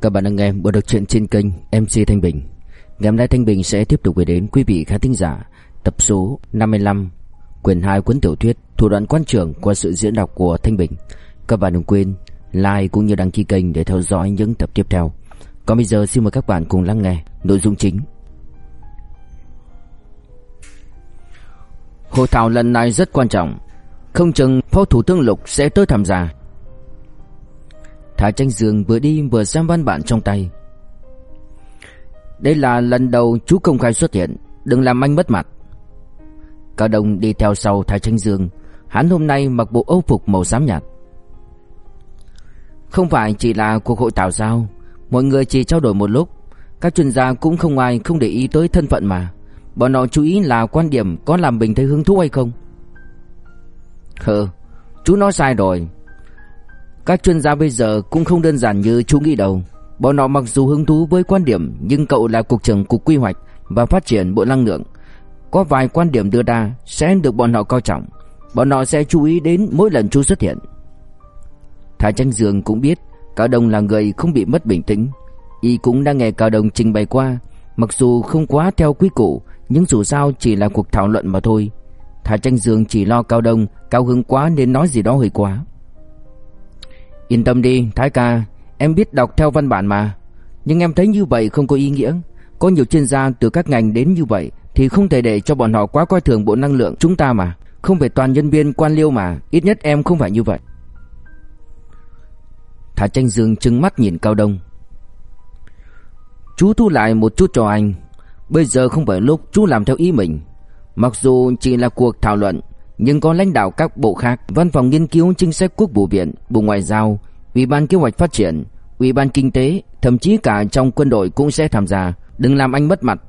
Các bạn đang nghe bộ đọc truyện trên kênh MC Thanh Bình. Ngày hôm nay Thanh Bình sẽ tiếp tục gửi đến quý vị khán thính giả tập số 55, quyển 2 cuốn tiểu thuyết Thủ đoạn quan trường qua sự diễn đọc của Thanh Bình. Các bạn đừng quên like cũng như đăng ký kênh để theo dõi những tập tiếp theo. Còn bây giờ xin mời các bạn cùng lắng nghe nội dung chính. Hội thảo lần này rất quan trọng, không chừng Phó Thủ tướng Lục sẽ tới tham gia. Thái Tranh Dương vừa đi vừa xem văn bản trong tay. Đây là lần đầu chú công khai xuất hiện, đừng làm anh mất mặt. Cao Đông đi theo sau Thái Tranh Dương, hắn hôm nay mặc bộ âu phục màu xám nhạt. Không phải chỉ là cuộc hội thảo sao, mọi người chỉ trao đổi một lúc, các chuyên gia cũng không ai không để ý tới thân phận mà. Bọn họ chú ý là quan điểm có làm mình thấy hứng thú hay không. Hừ, chú nói sai rồi, các chuyên gia bây giờ cũng không đơn giản như chú nghĩ đâu. Bọn họ mặc dù hứng thú với quan điểm, nhưng cậu là cục trưởng cục quy hoạch và phát triển bộ năng lượng. Có vài quan điểm đưa ra sẽ được bọn họ coi trọng. Bọn họ sẽ chú ý đến mỗi lần chú xuất hiện. Thái Tranh Dương cũng biết Cao Đông là người không bị mất bình tĩnh. Y cũng đang nghe Cao Đông trình bày qua. Mặc dù không quá theo quy củ, nhưng dù sao chỉ là cuộc thảo luận mà thôi. Thái Tranh Dương chỉ lo Cao Đông cao hứng quá nên nói gì đó hơi quá. Yên tâm đi, Thái ca, Em biết đọc theo văn bản mà. Nhưng em thấy như vậy không có ý nghĩa. Có nhiều chuyên gia từ các ngành đến như vậy Thì không thể để cho bọn họ quá coi thường bộ năng lượng chúng ta mà. Không phải toàn nhân viên quan liêu mà, Ít nhất em không phải như vậy. Thả tranh dương trừng mắt nhìn Cao Đông. Chú thu lại một chút cho anh. Bây giờ không phải lúc chú làm theo ý mình. Mặc dù chỉ là cuộc thảo luận nhưng có lãnh đạo các bộ khác, Văn phòng nghiên cứu chính sách quốc vụ viện, Bộ Ngoại giao, Ủy ban kế hoạch phát triển, Ủy ban kinh tế, thậm chí cả trong quân đội cũng sẽ tham gia, đừng làm anh mất mặt.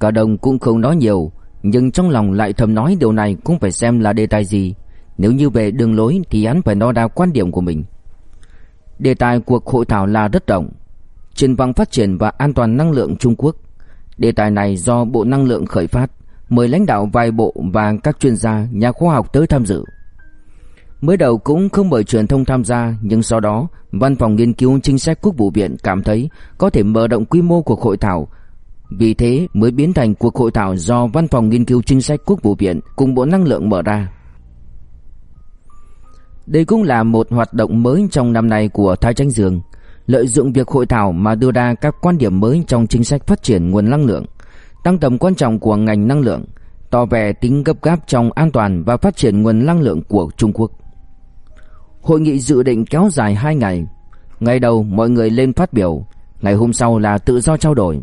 Cả đồng cũng không nói nhiều, nhưng trong lòng lại thầm nói điều này cũng phải xem là đề tài gì. Nếu như về đường lối thì hắn phải nói ra quan điểm của mình. Đề tài cuộc hội thảo là rất rộng, triển vọng phát triển và an toàn năng lượng Trung Quốc. Đề tài này do Bộ Năng lượng khởi phát mời lãnh đạo vài bộ và các chuyên gia, nhà khoa học tới tham dự. Mới đầu cũng không mời truyền thông tham gia, nhưng sau đó, Văn phòng nghiên cứu chính sách quốc vụ viện cảm thấy có thể mở rộng quy mô cuộc hội thảo. Vì thế mới biến thành cuộc hội thảo do Văn phòng nghiên cứu chính sách quốc vụ viện cùng Bộ Năng lượng mở ra. Đây cũng là một hoạt động mới trong năm nay của Thái Tranh Dương, lợi dụng việc hội thảo mà đưa ra các quan điểm mới trong chính sách phát triển nguồn năng lượng tăng tầm quan trọng của ngành năng lượng, tỏ vẻ tính gấp gáp trong an toàn và phát triển nguồn năng lượng của Trung Quốc. Hội nghị dự định kéo dài 2 ngày. Ngày đầu mọi người lên phát biểu, ngày hôm sau là tự do trao đổi.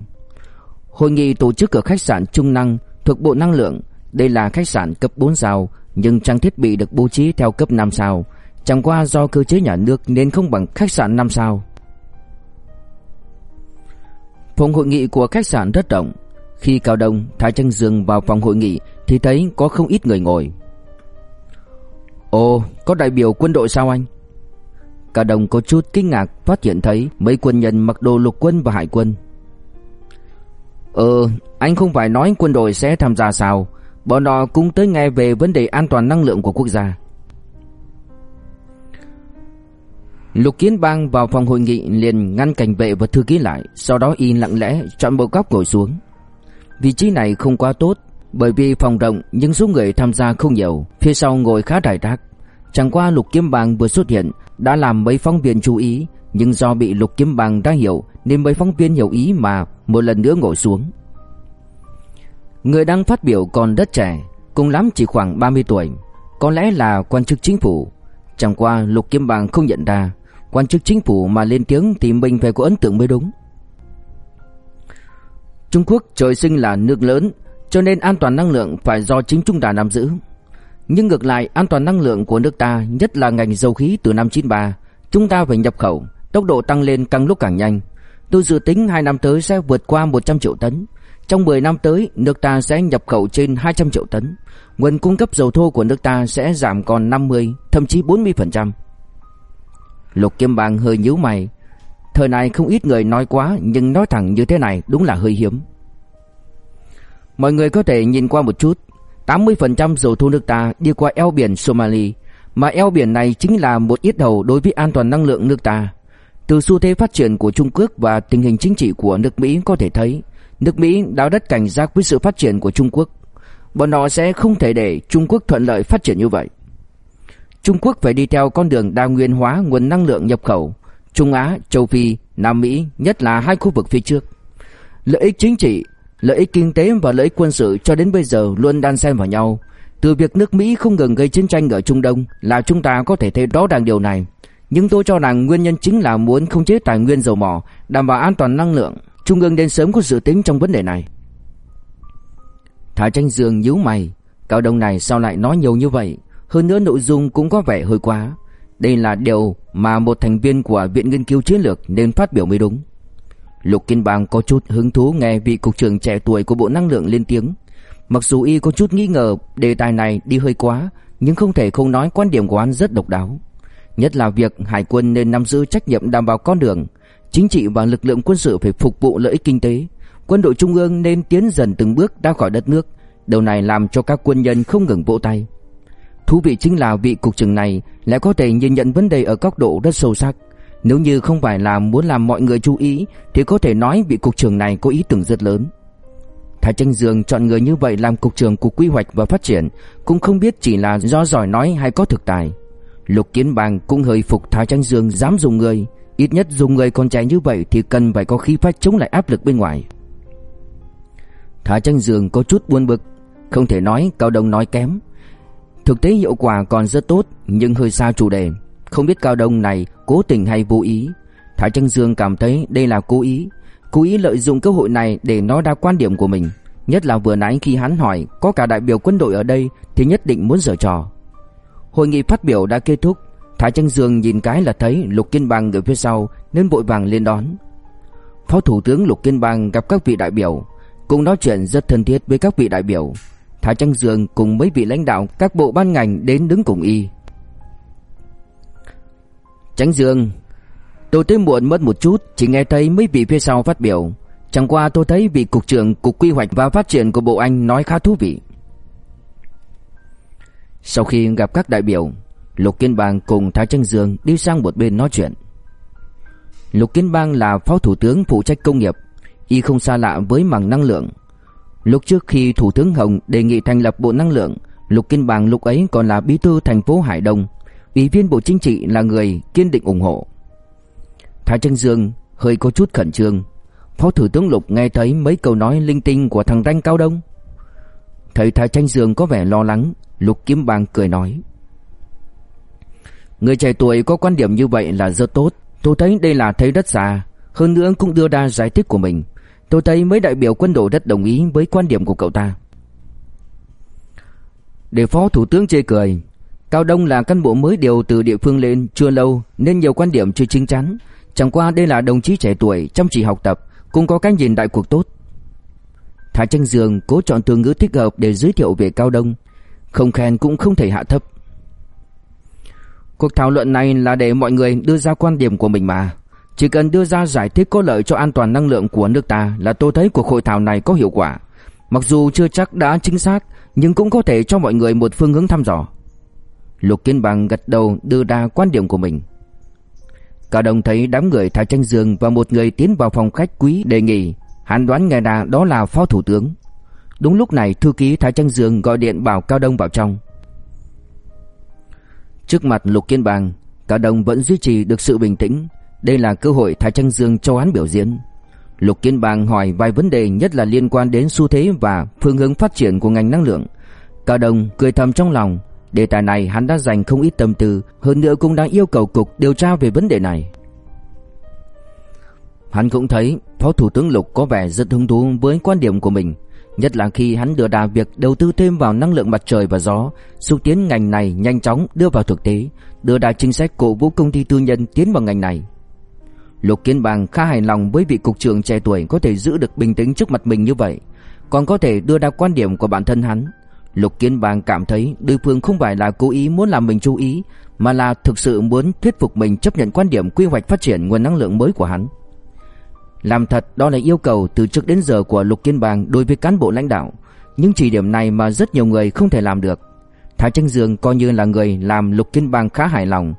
Hội nghị tổ chức ở khách sạn Trung Năng thuộc Bộ Năng lượng. Đây là khách sạn cấp 4 sao, nhưng trang thiết bị được bố trí theo cấp 5 sao. Chẳng qua do cơ chế nhà nước nên không bằng khách sạn 5 sao. Phòng hội nghị của khách sạn rất rộng, khi Cao Đông, Thái Tranh Dương vào phòng hội nghị thì thấy có không ít người ngồi. Ồ, có đại biểu quân đội sao anh? Cao Đông có chút kinh ngạc phát hiện thấy mấy quân nhân mặc đồ lục quân và hải quân. Ờ, anh không phải nói quân đội sẽ tham gia sao? Bọn họ cũng tới nghe về vấn đề an toàn năng lượng của quốc gia. Lục Kiến Bang vào phòng hội nghị liền ngăn cảnh vệ và thư ký lại, sau đó y lặng lẽ chọn bộ góc ngồi xuống. Vị trí này không quá tốt, Bởi vì phòng rộng nhưng số người tham gia không nhiều, Phía sau ngồi khá rải rác Chẳng qua Lục Kiếm Bang vừa xuất hiện, Đã làm mấy phóng viên chú ý, Nhưng do bị Lục Kiếm Bang đã hiểu, Nên mấy phóng viên hiểu ý mà Một lần nữa ngồi xuống. Người đang phát biểu còn rất trẻ, Cùng lắm chỉ khoảng 30 tuổi, Có lẽ là quan chức chính phủ. Chẳng qua Lục Kiếm Bang không nhận ra, Quan chức chính phủ mà lên tiếng Thì mình phải có ấn tượng mới đúng. Trung Quốc trời sinh là nước lớn, cho nên an toàn năng lượng phải do chính chúng ta nắm giữ. Nhưng ngược lại, an toàn năng lượng của nước ta, nhất là ngành dầu khí từ năm 93, chúng ta phải nhập khẩu, tốc độ tăng lên càng lúc càng nhanh. Tôi dự tính 2 năm tới sẽ vượt qua 100 triệu tấn. Trong 10 năm tới, nước ta sẽ nhập khẩu trên 200 triệu tấn. Nguồn cung cấp dầu thô của nước ta sẽ giảm còn 50, thậm chí 40%. Lục Kim Bang hơi nhíu mày, Thời này không ít người nói quá Nhưng nói thẳng như thế này đúng là hơi hiếm Mọi người có thể nhìn qua một chút 80% dầu thô nước ta đi qua eo biển Somali Mà eo biển này chính là một ít đầu đối với an toàn năng lượng nước ta Từ xu thế phát triển của Trung Quốc và tình hình chính trị của nước Mỹ có thể thấy, nước Mỹ đã rất cảnh giác với sự phát triển của Trung Quốc. Bọn họ sẽ không thể để Trung Quốc thuận lợi phát triển như vậy. Trung Quốc phải đi theo con đường đa nguyên hóa nguồn năng lượng nhập khẩu, Trung Á, Châu Phi, Nam Mỹ, nhất là hai khu vực phía trước. Lợi ích chính trị, lợi ích kinh tế và lợi ích quân sự cho đến bây giờ luôn đan xen vào nhau. Từ việc nước Mỹ không ngừng gây chiến tranh ở Trung Đông là chúng ta có thể thấy rõ ràng điều này. Nhưng tôi cho rằng nguyên nhân chính là muốn không chế tài nguyên dầu mỏ, đảm bảo an toàn năng lượng. Trung ương nên sớm có dự tính trong vấn đề này. Thái Tranh Dương nhíu mày, cao đông này sao lại nói nhiều như vậy? Hơn nữa nội dung cũng có vẻ hơi quá. Đây là điều mà một thành viên của Viện Nghiên cứu Chiến lược nên phát biểu mới đúng. Lục Kiên Bang có chút hứng thú nghe vị cục trưởng trẻ tuổi của Bộ Năng lượng lên tiếng. Mặc dù y có chút nghi ngờ đề tài này đi hơi quá, nhưng không thể không nói quan điểm của anh rất độc đáo. Nhất là việc hải quân nên nắm giữ trách nhiệm đảm bảo con đường, chính trị và lực lượng quân sự phải phục vụ lợi ích kinh tế. Quân đội trung ương nên tiến dần từng bước ra khỏi đất nước. Điều này làm cho các quân nhân không ngừng vỗ tay. Thú vị chính là vị cục trưởng này lại có thể nhìn nhận vấn đề ở góc độ rất sâu sắc. Nếu như không phải là muốn làm mọi người chú ý thì có thể nói vị cục trưởng này có ý tưởng rất lớn. Thái Tranh Dương chọn người như vậy làm cục trưởng cục quy hoạch và phát triển cũng không biết chỉ là do giỏi nói hay có thực tài. Lục Kiến Bang cũng hơi phục Thái Tranh Dương dám dùng người, ít nhất dùng người con trai như vậy thì cần phải có khí phách chống lại áp lực bên ngoài. Thái Tranh Dương có chút buồn bực, không thể nói Cao Đông nói kém. Thực tế hiệu quả còn rất tốt nhưng hơi xa chủ đề, không biết Cao Đông này cố tình hay vô ý. Thái Tranh Dương cảm thấy đây là cố ý, cố ý lợi dụng cơ hội này để nói ra quan điểm của mình, nhất là vừa nãy khi hắn hỏi có cả đại biểu quân đội ở đây thì nhất định muốn giở trò. Hội nghị phát biểu đã kết thúc, Thái Tranh Dương nhìn cái là thấy Lục Kiên Bang ở phía sau nên vội vàng lên đón. Phó Thủ tướng Lục Kiên Bang gặp các vị đại biểu, cùng nói chuyện rất thân thiết với các vị đại biểu. Thái Trăng Dương cùng mấy vị lãnh đạo các bộ ban ngành đến đứng cùng y. Tránh Dương, tôi tới muộn mất một chút, chỉ nghe thấy mấy vị phía sau phát biểu. Chẳng qua tôi thấy vị cục trưởng cục quy hoạch và phát triển của bộ anh nói khá thú vị. Sau khi gặp các đại biểu, Lục Kiên Bang cùng Thái Tranh Dương đi sang một bên nói chuyện. Lục Kiên Bang là phó thủ tướng phụ trách công nghiệp, y không xa lạ với mảng năng lượng. Lúc trước khi Thủ tướng Hồng đề nghị thành lập Bộ Năng lượng, Lục Kiên Bang lúc ấy còn là bí thư thành phố Hải Đông, ủy viên Bộ Chính trị là người kiên định ủng hộ. Thái Tranh Dương hơi có chút khẩn trương. Phó Thủ tướng Lục nghe thấy mấy câu nói linh tinh của thằng Ranh Cao Đông. Thấy Thái Tranh Dương có vẻ lo lắng, Lục Kiếm Bang cười nói. Người trẻ tuổi có quan điểm như vậy là rất tốt. Tôi thấy đây là thấy đất xa. Hơn nữa cũng đưa ra giải thích của mình. Tôi thấy mấy đại biểu quân đội rất đồng ý với quan điểm của cậu ta. Để phó thủ tướng chê cười. Cao Đông là cán bộ mới điều từ địa phương lên chưa lâu nên nhiều quan điểm chưa chính chắn. Chẳng qua đây là đồng chí trẻ tuổi chăm chỉ học tập, cũng có cái nhìn đại cuộc tốt. Thái Tranh Dương cố chọn từ ngữ thích hợp để giới thiệu về Cao Đông, không khen cũng không thể hạ thấp. Cuộc thảo luận này là để mọi người đưa ra quan điểm của mình mà. Chỉ cần đưa ra giải thích có lợi cho an toàn năng lượng của nước ta là tôi thấy cuộc hội thảo này có hiệu quả. Mặc dù chưa chắc đã chính xác, nhưng cũng có thể cho mọi người một phương hướng thăm dò. Lục kiên Bằng gật đầu đưa ra quan điểm của mình. Cả đồng thấy đám người Thái Tranh Dương và một người tiến vào phòng khách quý đề nghị, hắn đoán ngay nào đó là phó thủ tướng. Đúng lúc này thư ký Thái Tranh Dương gọi điện bảo Cao Đông vào trong. Trước mặt Lục Kiên bằng Cao Đông vẫn duy trì được sự bình tĩnh. Đây là cơ hội Thái Trăng Dương cho hắn biểu diễn. Lục Kiên Bang hỏi vài vấn đề nhất là liên quan đến xu thế và phương hướng phát triển của ngành năng lượng. Cao Đông cười thầm trong lòng. Đề tài này hắn đã dành không ít tâm tư, hơn nữa cũng đang yêu cầu cục điều tra về vấn đề này. Hắn cũng thấy Phó Thủ tướng Lục có vẻ rất hứng thú với quan điểm của mình. Nhất là khi hắn đưa ra việc đầu tư thêm vào năng lượng mặt trời và gió, xúc tiến ngành này nhanh chóng đưa vào thực tế, đưa ra chính sách cổ vũ công ty tư nhân tiến vào ngành này. Lục Kiến Bang khá hài lòng với vị cục trưởng trẻ tuổi có thể giữ được bình tĩnh trước mặt mình như vậy, còn có thể đưa ra quan điểm của bản thân hắn. Lục Kiến Bang cảm thấy đối phương không phải là cố ý muốn làm mình chú ý, mà là thực sự muốn thuyết phục mình chấp nhận quan điểm quy hoạch phát triển nguồn năng lượng mới của hắn. Làm thật đó là yêu cầu từ trước đến giờ của Lục Kiến Bang đối với cán bộ lãnh đạo, nhưng chỉ điểm này mà rất nhiều người không thể làm được. Thái Tranh Dương coi như là người làm Lục Kiến Bang khá hài lòng.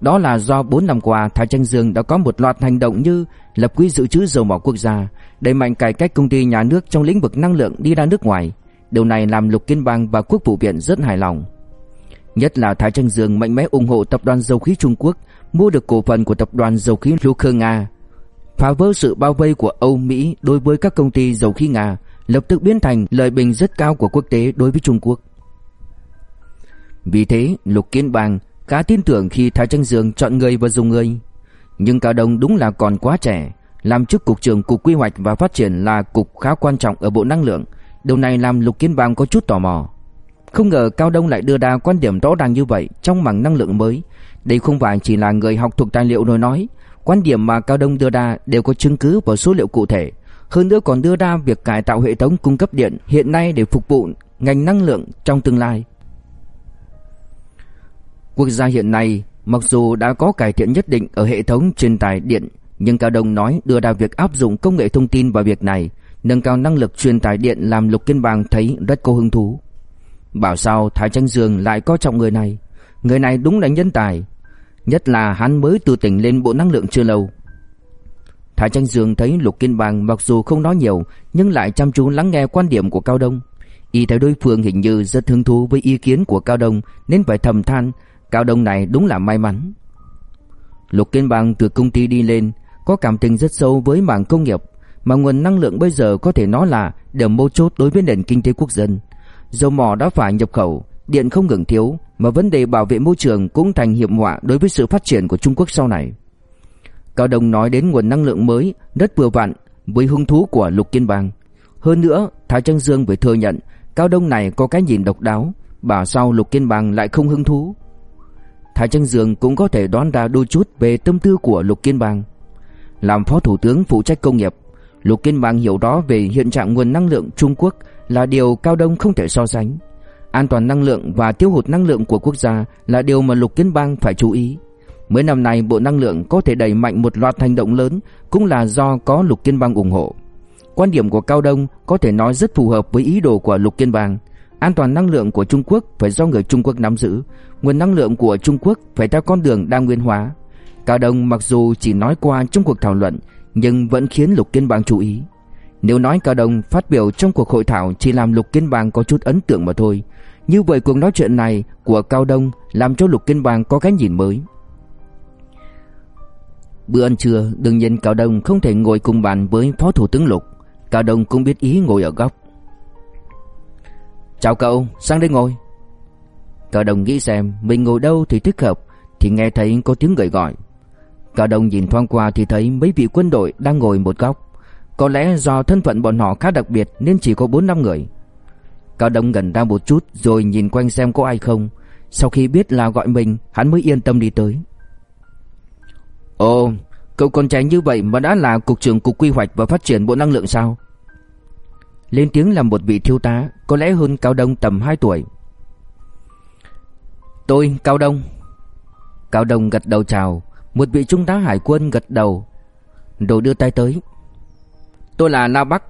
Đó là do 4 năm qua Thái Tranh Dương đã có một loạt hành động như lập quỹ dự trữ dầu mỏ quốc gia, đẩy mạnh cải cách công ty nhà nước trong lĩnh vực năng lượng đi ra nước ngoài. Điều này làm Lục Kiên Bang và Quốc vụ viện rất hài lòng. Nhất là Thái Tranh Dương mạnh mẽ ủng hộ tập đoàn dầu khí Trung Quốc mua được cổ phần của tập đoàn dầu khí Luker Nga, phá vỡ sự bao vây của Âu Mỹ đối với các công ty dầu khí Nga, lập tức biến thành lời bình rất cao của quốc tế đối với Trung Quốc. Vì thế, Lục Kiên Bang khá tin tưởng khi Thái Tranh Dương chọn người và dùng người. Nhưng Cao Đông đúng là còn quá trẻ, làm chức cục trưởng cục quy hoạch và phát triển là cục khá quan trọng ở Bộ Năng lượng. Điều này làm Lục Kiến Bang có chút tò mò. Không ngờ Cao Đông lại đưa ra quan điểm rõ ràng như vậy trong mảng năng lượng mới. Đây không phải chỉ là người học thuộc tài liệu rồi nói, quan điểm mà Cao Đông đưa ra đều có chứng cứ và số liệu cụ thể. Hơn nữa còn đưa ra việc cải tạo hệ thống cung cấp điện hiện nay để phục vụ ngành năng lượng trong tương lai. Quốc gia hiện nay mặc dù đã có cải thiện nhất định ở hệ thống truyền tải điện, nhưng Cao Đông nói đưa ra việc áp dụng công nghệ thông tin vào việc này, nâng cao năng lực truyền tải điện làm Lục Kiên Bang thấy rất có hứng thú. Bảo sao Thái Tranh Dương lại có trọng người này, người này đúng là nhân tài, nhất là hắn mới từ tỉnh lên Bộ Năng lượng chưa lâu. Thái Tranh Dương thấy Lục Kiên Bang mặc dù không nói nhiều nhưng lại chăm chú lắng nghe quan điểm của Cao Đông. Y thấy đối phương hình như rất hứng thú với ý kiến của Cao Đông nên phải thầm than Cao Đông này đúng là may mắn. Lục Kiên Bang từ công ty đi lên, có cảm tình rất sâu với mảng công nghiệp, mà nguồn năng lượng bây giờ có thể nói là điểm mấu chốt đối với nền kinh tế quốc dân. Dầu mỏ đã phải nhập khẩu, điện không ngừng thiếu, mà vấn đề bảo vệ môi trường cũng thành hiểm họa đối với sự phát triển của Trung Quốc sau này. Cao Đông nói đến nguồn năng lượng mới rất vừa vặn với hứng thú của Lục Kiên Bang. Hơn nữa, Thái Trăng Dương phải thừa nhận Cao Đông này có cái nhìn độc đáo, bảo sao Lục Kiên Bang lại không hứng thú. Thái Tranh Dương cũng có thể đoán ra đôi chút về tâm tư của Lục Kiên Bang. Làm phó thủ tướng phụ trách công nghiệp, Lục Kiên Bang hiểu rõ về hiện trạng nguồn năng lượng Trung Quốc là điều Cao Đông không thể so sánh. An toàn năng lượng và tiêu hụt năng lượng của quốc gia là điều mà Lục Kiên Bang phải chú ý. Mấy năm nay Bộ Năng lượng có thể đẩy mạnh một loạt hành động lớn cũng là do có Lục Kiên Bang ủng hộ. Quan điểm của Cao Đông có thể nói rất phù hợp với ý đồ của Lục Kiên Bang. An toàn năng lượng của Trung Quốc phải do người Trung Quốc nắm giữ, nguồn năng lượng của Trung Quốc phải theo con đường đa nguyên hóa. Cao Đông mặc dù chỉ nói qua trong cuộc thảo luận, nhưng vẫn khiến Lục Kiên Bang chú ý. Nếu nói Cao Đông phát biểu trong cuộc hội thảo chỉ làm Lục Kiên Bang có chút ấn tượng mà thôi, như vậy cuộc nói chuyện này của Cao Đông làm cho Lục Kiên Bang có cái nhìn mới. Bữa ăn trưa, đương nhiên Cao Đông không thể ngồi cùng bàn với Phó Thủ tướng Lục. Cao Đông cũng biết ý ngồi ở góc. Chào cậu, sang đây ngồi. Cả đồng nghĩ xem mình ngồi đâu thì thích hợp thì nghe thấy có tiếng người gọi. Cả đồng nhìn thoáng qua thì thấy mấy vị quân đội đang ngồi một góc. Có lẽ do thân phận bọn họ khá đặc biệt nên chỉ có 4 năm người. Cả đồng gần ra một chút rồi nhìn quanh xem có ai không. Sau khi biết là gọi mình, hắn mới yên tâm đi tới. Ồ, cậu còn trai như vậy mà đã là cục trưởng cục quy hoạch và phát triển bộ năng lượng sao? Lên tiếng là một vị thiếu tá, có lẽ hơn Cao Đông tầm 2 tuổi. Tôi, Cao Đông. Cao Đông gật đầu chào, một vị trung tá hải quân gật đầu, rồi đưa tay tới. Tôi là La Bắc.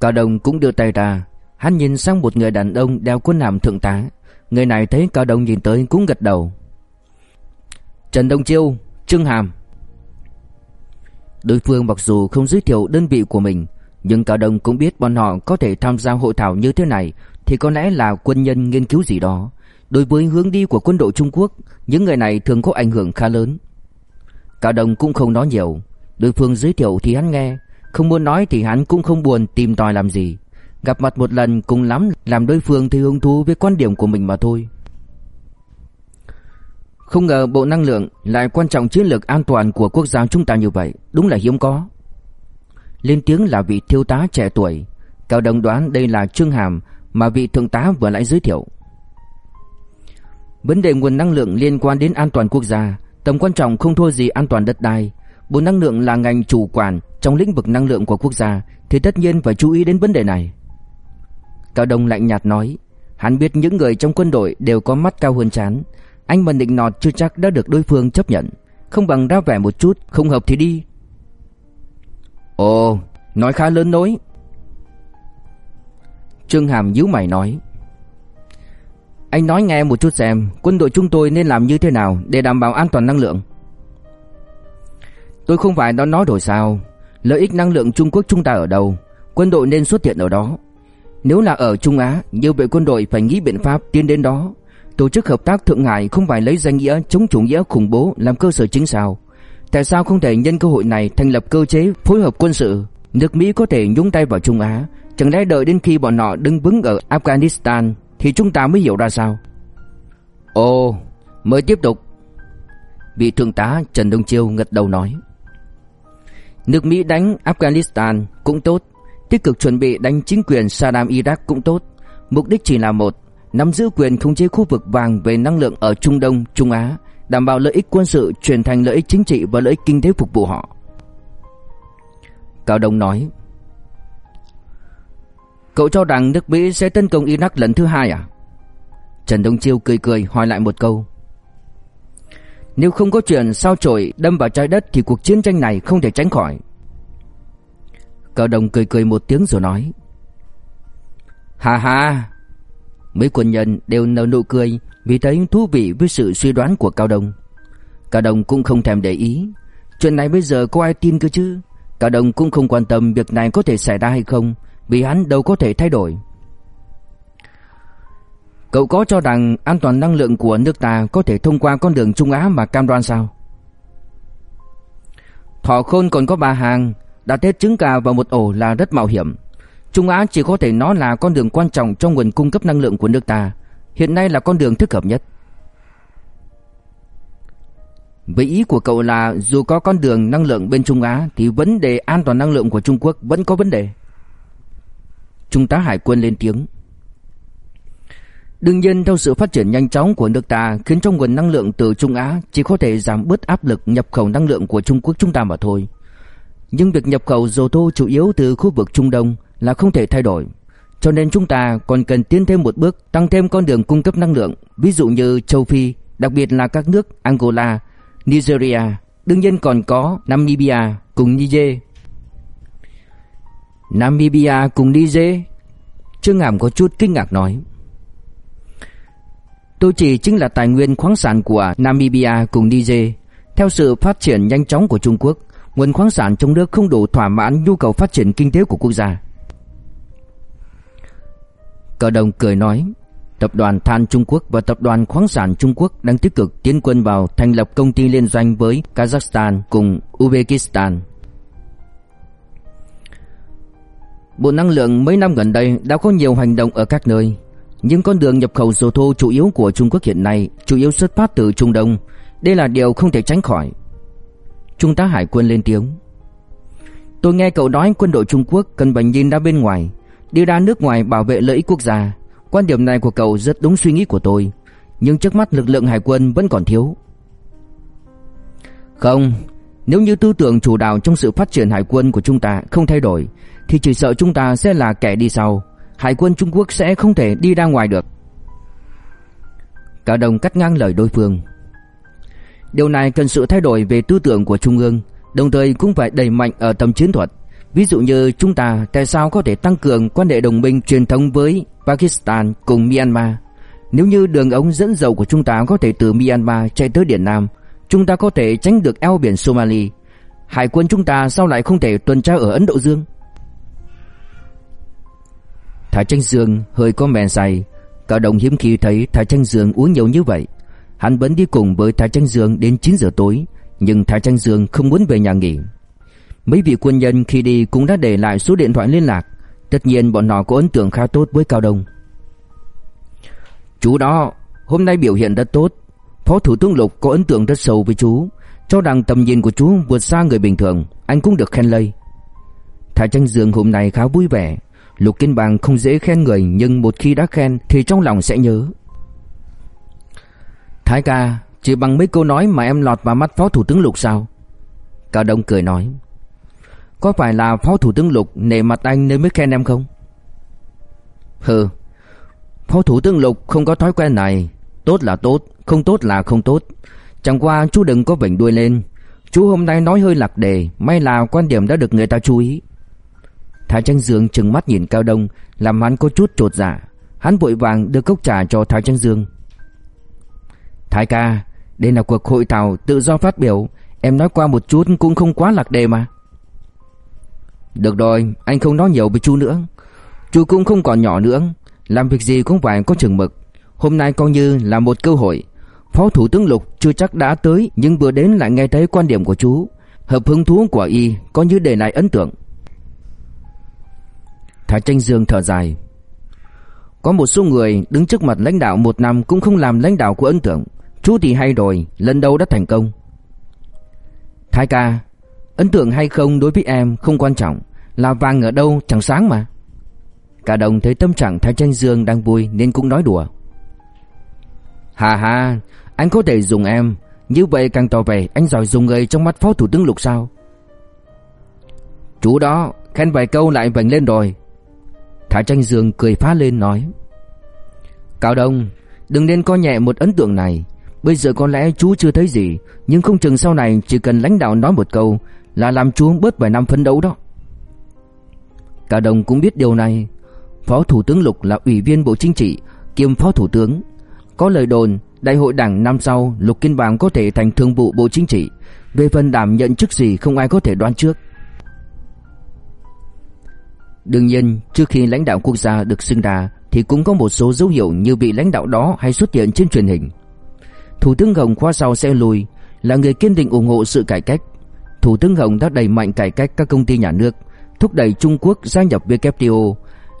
Cao Đông cũng đưa tay ra, hắn nhìn sang một người đàn ông đeo quân hàm thượng tá. Người này thấy Cao Đông nhìn tới cũng gật đầu. Trần Đông Chiêu, Trương Hàm. Đối phương mặc dù không giới thiệu đơn vị của mình, nhưng Cao Đồng cũng biết bọn họ có thể tham gia hội thảo như thế này thì có lẽ là quân nhân nghiên cứu gì đó. Đối với hướng đi của quân đội Trung Quốc, những người này thường có ảnh hưởng khá lớn. Cao Đồng cũng không nói nhiều, đối phương giới thiệu thì hắn nghe, không muốn nói thì hắn cũng không buồn tìm tòi làm gì. Gặp mặt một lần cùng lắm làm đối phương thì hứng thú với quan điểm của mình mà thôi. Không ngờ Bộ Năng lượng lại quan trọng chiến lược an toàn của quốc gia chúng ta như vậy, đúng là hiếm có. Lên tiếng là vị thiếu tá trẻ tuổi, Cao Đông đoán đây là Trương Hàm mà vị thượng tá vừa lại giới thiệu. Vấn đề nguồn năng lượng liên quan đến an toàn quốc gia, tầm quan trọng không thua gì an toàn đất đai. Bộ năng lượng là ngành chủ quản trong lĩnh vực năng lượng của quốc gia thì tất nhiên phải chú ý đến vấn đề này. Cao Đông lạnh nhạt nói, hắn biết những người trong quân đội đều có mắt cao hơn chán, anh mà định nọt chưa chắc đã được đối phương chấp nhận Không bằng ra vẻ một chút Không hợp thì đi Ồ, Nói khá lớn nối. Trương Hàm nhíu mày nói, Anh nói nghe một chút xem, Quân đội chúng tôi nên làm như thế nào Để đảm bảo an toàn năng lượng? Tôi không phải đã nói rồi sao, Lợi ích năng lượng Trung Quốc chúng ta ở đâu, Quân đội nên xuất hiện ở đó. Nếu là ở Trung Á Như vậy quân đội phải nghĩ biện pháp tiến đến đó. Tổ chức hợp tác Thượng Hải không phải lấy danh nghĩa chống chủ nghĩa khủng bố làm cơ sở chính sao? Tại sao không thể nhân cơ hội này thành lập cơ chế phối hợp quân sự? Nước Mỹ có thể nhúng tay vào Trung Á. Chẳng lẽ đợi đến khi bọn họ đứng vững ở Afghanistan Thì chúng ta mới hiểu ra sao? Ồ Mới tiếp tục. Vị thượng tá Trần Đông Chiêu ngật đầu nói. Nước Mỹ đánh Afghanistan cũng tốt. Tích cực chuẩn bị đánh chính quyền Saddam Iraq cũng tốt. Mục đích chỉ là một Nắm giữ quyền khống chế khu vực vàng về năng lượng ở Trung Đông, Trung Á. Đảm bảo lợi ích quân sự, chuyển thành lợi ích chính trị và lợi ích kinh tế phục vụ họ Cao Đông nói, Cậu cho rằng nước Mỹ sẽ tấn công Iraq lần thứ hai à? Trần Đông Chiêu cười cười hỏi lại một câu, Nếu không có chuyện sao trổi đâm vào trái đất Thì cuộc chiến tranh này không thể tránh khỏi Cao Đông cười cười một tiếng rồi nói Hà hà Mấy quân nhân đều nở nụ cười vì thấy thú vị với sự suy đoán của Cao Đông. Cao Đông cũng không thèm để ý. Chuyện này bây giờ có ai tin cơ chứ? Cao Đông cũng không quan tâm việc này có thể xảy ra hay không Vì hắn đâu có thể thay đổi. Cậu có cho rằng an toàn năng lượng của nước ta có thể thông qua con đường Trung Á mà cam đoan sao? Thọ khôn còn có ba hàng, đặt hết trứng cà vào một ổ là rất mạo hiểm. Trung Á chỉ có thể nói là con đường quan trọng trong nguồn cung cấp năng lượng của nước ta, hiện nay là con đường thích hợp nhất. Vị ý của cậu là dù có con đường năng lượng bên Trung Á, thì vấn đề an toàn năng lượng của Trung Quốc vẫn có vấn đề. Trung tá Hải quân lên tiếng. Đương nhiên, theo sự phát triển nhanh chóng của nước ta, khiến cho nguồn năng lượng từ Trung Á chỉ có thể giảm bớt áp lực nhập khẩu năng lượng của Trung Quốc chúng ta mà thôi. Nhưng việc nhập khẩu dầu thô chủ yếu từ khu vực Trung Đông là không thể thay đổi. Cho nên chúng ta còn cần tiến thêm một bước tăng thêm con đường cung cấp năng lượng, ví dụ như châu Phi, đặc biệt là các nước Angola, Nigeria, đương nhiên còn có Namibia cùng Niger. Namibia cùng Niger? Trương Hàm có chút kinh ngạc nói. Tôi chỉ chính là tài nguyên khoáng sản của Namibia cùng Niger. Theo sự phát triển nhanh chóng của Trung Quốc, nguồn khoáng sản trong nước không đủ thỏa mãn nhu cầu phát triển kinh tế của quốc gia. Cờ đồng cười nói, Tập đoàn Than Trung Quốc và Tập đoàn Khoáng sản Trung Quốc đang tích cực tiến quân vào thành lập công ty liên doanh với Kazakhstan cùng Uzbekistan. Bộ Năng lượng mấy năm gần đây đã có nhiều hành động ở các nơi, nhưng con đường nhập khẩu dầu thô chủ yếu của Trung Quốc hiện nay chủ yếu xuất phát từ Trung Đông. Đây là điều không thể tránh khỏi. Trung tá Hải quân lên tiếng. Tôi nghe cậu nói quân đội Trung Quốc cần phải nhìn ra bên ngoài, đi ra nước ngoài bảo vệ lợi ích quốc gia. Quan điểm này của cậu rất đúng suy nghĩ của tôi, nhưng trước mắt lực lượng hải quân vẫn còn thiếu. Không, nếu như tư tưởng chủ đạo trong sự phát triển hải quân của chúng ta không thay đổi thì chỉ sợ chúng ta sẽ là kẻ đi sau hải quân Trung Quốc sẽ không thể đi ra ngoài được. Cả đồng cắt ngang lời đối phương. Điều này cần sự thay đổi về tư tưởng của Trung ương, đồng thời cũng phải đẩy mạnh ở tầm chiến thuật. Ví dụ như chúng ta tại sao có thể tăng cường quan hệ đồng minh truyền thống với Pakistan cùng Myanmar. Nếu như đường ống dẫn dầu của chúng ta có thể từ Myanmar chạy tới Điện Nam, chúng ta có thể tránh được eo biển Somali. Hải quân chúng ta sao lại không thể tuần tra ở Ấn Độ Dương? Thái Tranh Dương hơi có men say, cả Đồng hiếm khi thấy Thái Tranh Dương uống nhiều như vậy. Hắn vẫn đi cùng với Thái Tranh Dương đến 9 giờ tối, nhưng Thái Tranh Dương không muốn về nhà nghỉ. Mấy vị quân nhân khi đi cũng đã để lại số điện thoại liên lạc, tất nhiên bọn họ có ấn tượng khá tốt với Cao Đông. Chú đó, hôm nay biểu hiện rất tốt. Phó Thủ tướng Lục có ấn tượng rất sâu với chú, cho rằng tầm nhìn của chú vượt xa người bình thường, anh cũng được khen lây. Thái Tranh Dương hôm nay khá vui vẻ, Lục Kinh Bang không dễ khen người nhưng một khi đã khen thì trong lòng sẽ nhớ. Thái ca, chỉ bằng mấy câu nói mà em lọt vào mắt Phó Thủ tướng Lục sao? Cao Đông cười nói. Có phải là Phó Thủ tướng Lục nể mặt anh nên mới khen em không? Hừ, Phó Thủ tướng Lục không có thói quen này. Tốt là tốt, không tốt là không tốt. Chẳng qua chú đừng có vểnh đuôi lên. Chú hôm nay nói hơi lạc đề, may là quan điểm đã được người ta chú ý. Thái Tranh Dương trừng mắt nhìn Cao Đông, làm hắn có chút trột dạ. Hắn vội vàng đưa cốc trà cho Thái Tranh Dương Thái ca Đây là cuộc hội thảo tự do phát biểu Em nói qua một chút cũng không quá lạc đề mà được rồi, Anh không nói nhiều với chú nữa. Chú cũng không còn nhỏ nữa. Làm việc gì cũng phải có chừng mực. Hôm nay coi như là một cơ hội. Phó Thủ tướng Lục chưa chắc đã tới, Nhưng vừa đến lại nghe thấy quan điểm của chú. Hợp hứng thú của y Có như để lại ấn tượng. Thái Tranh Dương thở dài. Có một số người đứng trước mặt lãnh đạo một năm Cũng không làm lãnh đạo của ấn tượng. Chú thì hay rồi, Lần đầu đã thành công. Thái ca Ấn tượng hay không đối với em không quan trọng, Là vàng ở đâu chẳng sáng mà. Cả đồng thấy tâm trạng Thái Tranh Dương đang vui Nên cũng nói đùa. Hà hà Anh có thể dùng em. Như vậy càng tỏ vẻ anh giỏi dùng người trong mắt phó thủ tướng lục sao? Chú đó, Khen vài câu lại vành lên rồi. Thái Tranh Dương cười phá lên nói. Cao Đông Đừng nên coi nhẹ một ấn tượng này. Bây giờ có lẽ chú chưa thấy gì, Nhưng không chừng sau này chỉ cần lãnh đạo nói một câu là làm chú bớt vài năm phấn đấu đó. Cả đồng cũng biết điều này. Phó Thủ tướng Lục là ủy viên Bộ Chính trị, Kiêm Phó Thủ tướng. Có lời đồn, Đại hội đảng năm sau, Lục Kiên Bàng có thể thành thương vụ Bộ Chính trị. Về phần đảm nhận chức gì không ai có thể đoán trước. Đương nhiên, trước khi lãnh đạo quốc gia được xưng đà, Thì cũng có một số dấu hiệu như vị lãnh đạo đó hay xuất hiện trên truyền hình. Thủ tướng Hồng khóa sau sẽ lùi, Là người kiên định ủng hộ sự cải cách. Thủ tướng Hồng đã đẩy mạnh cải cách các công ty nhà nước Thúc đẩy Trung Quốc gia nhập WTO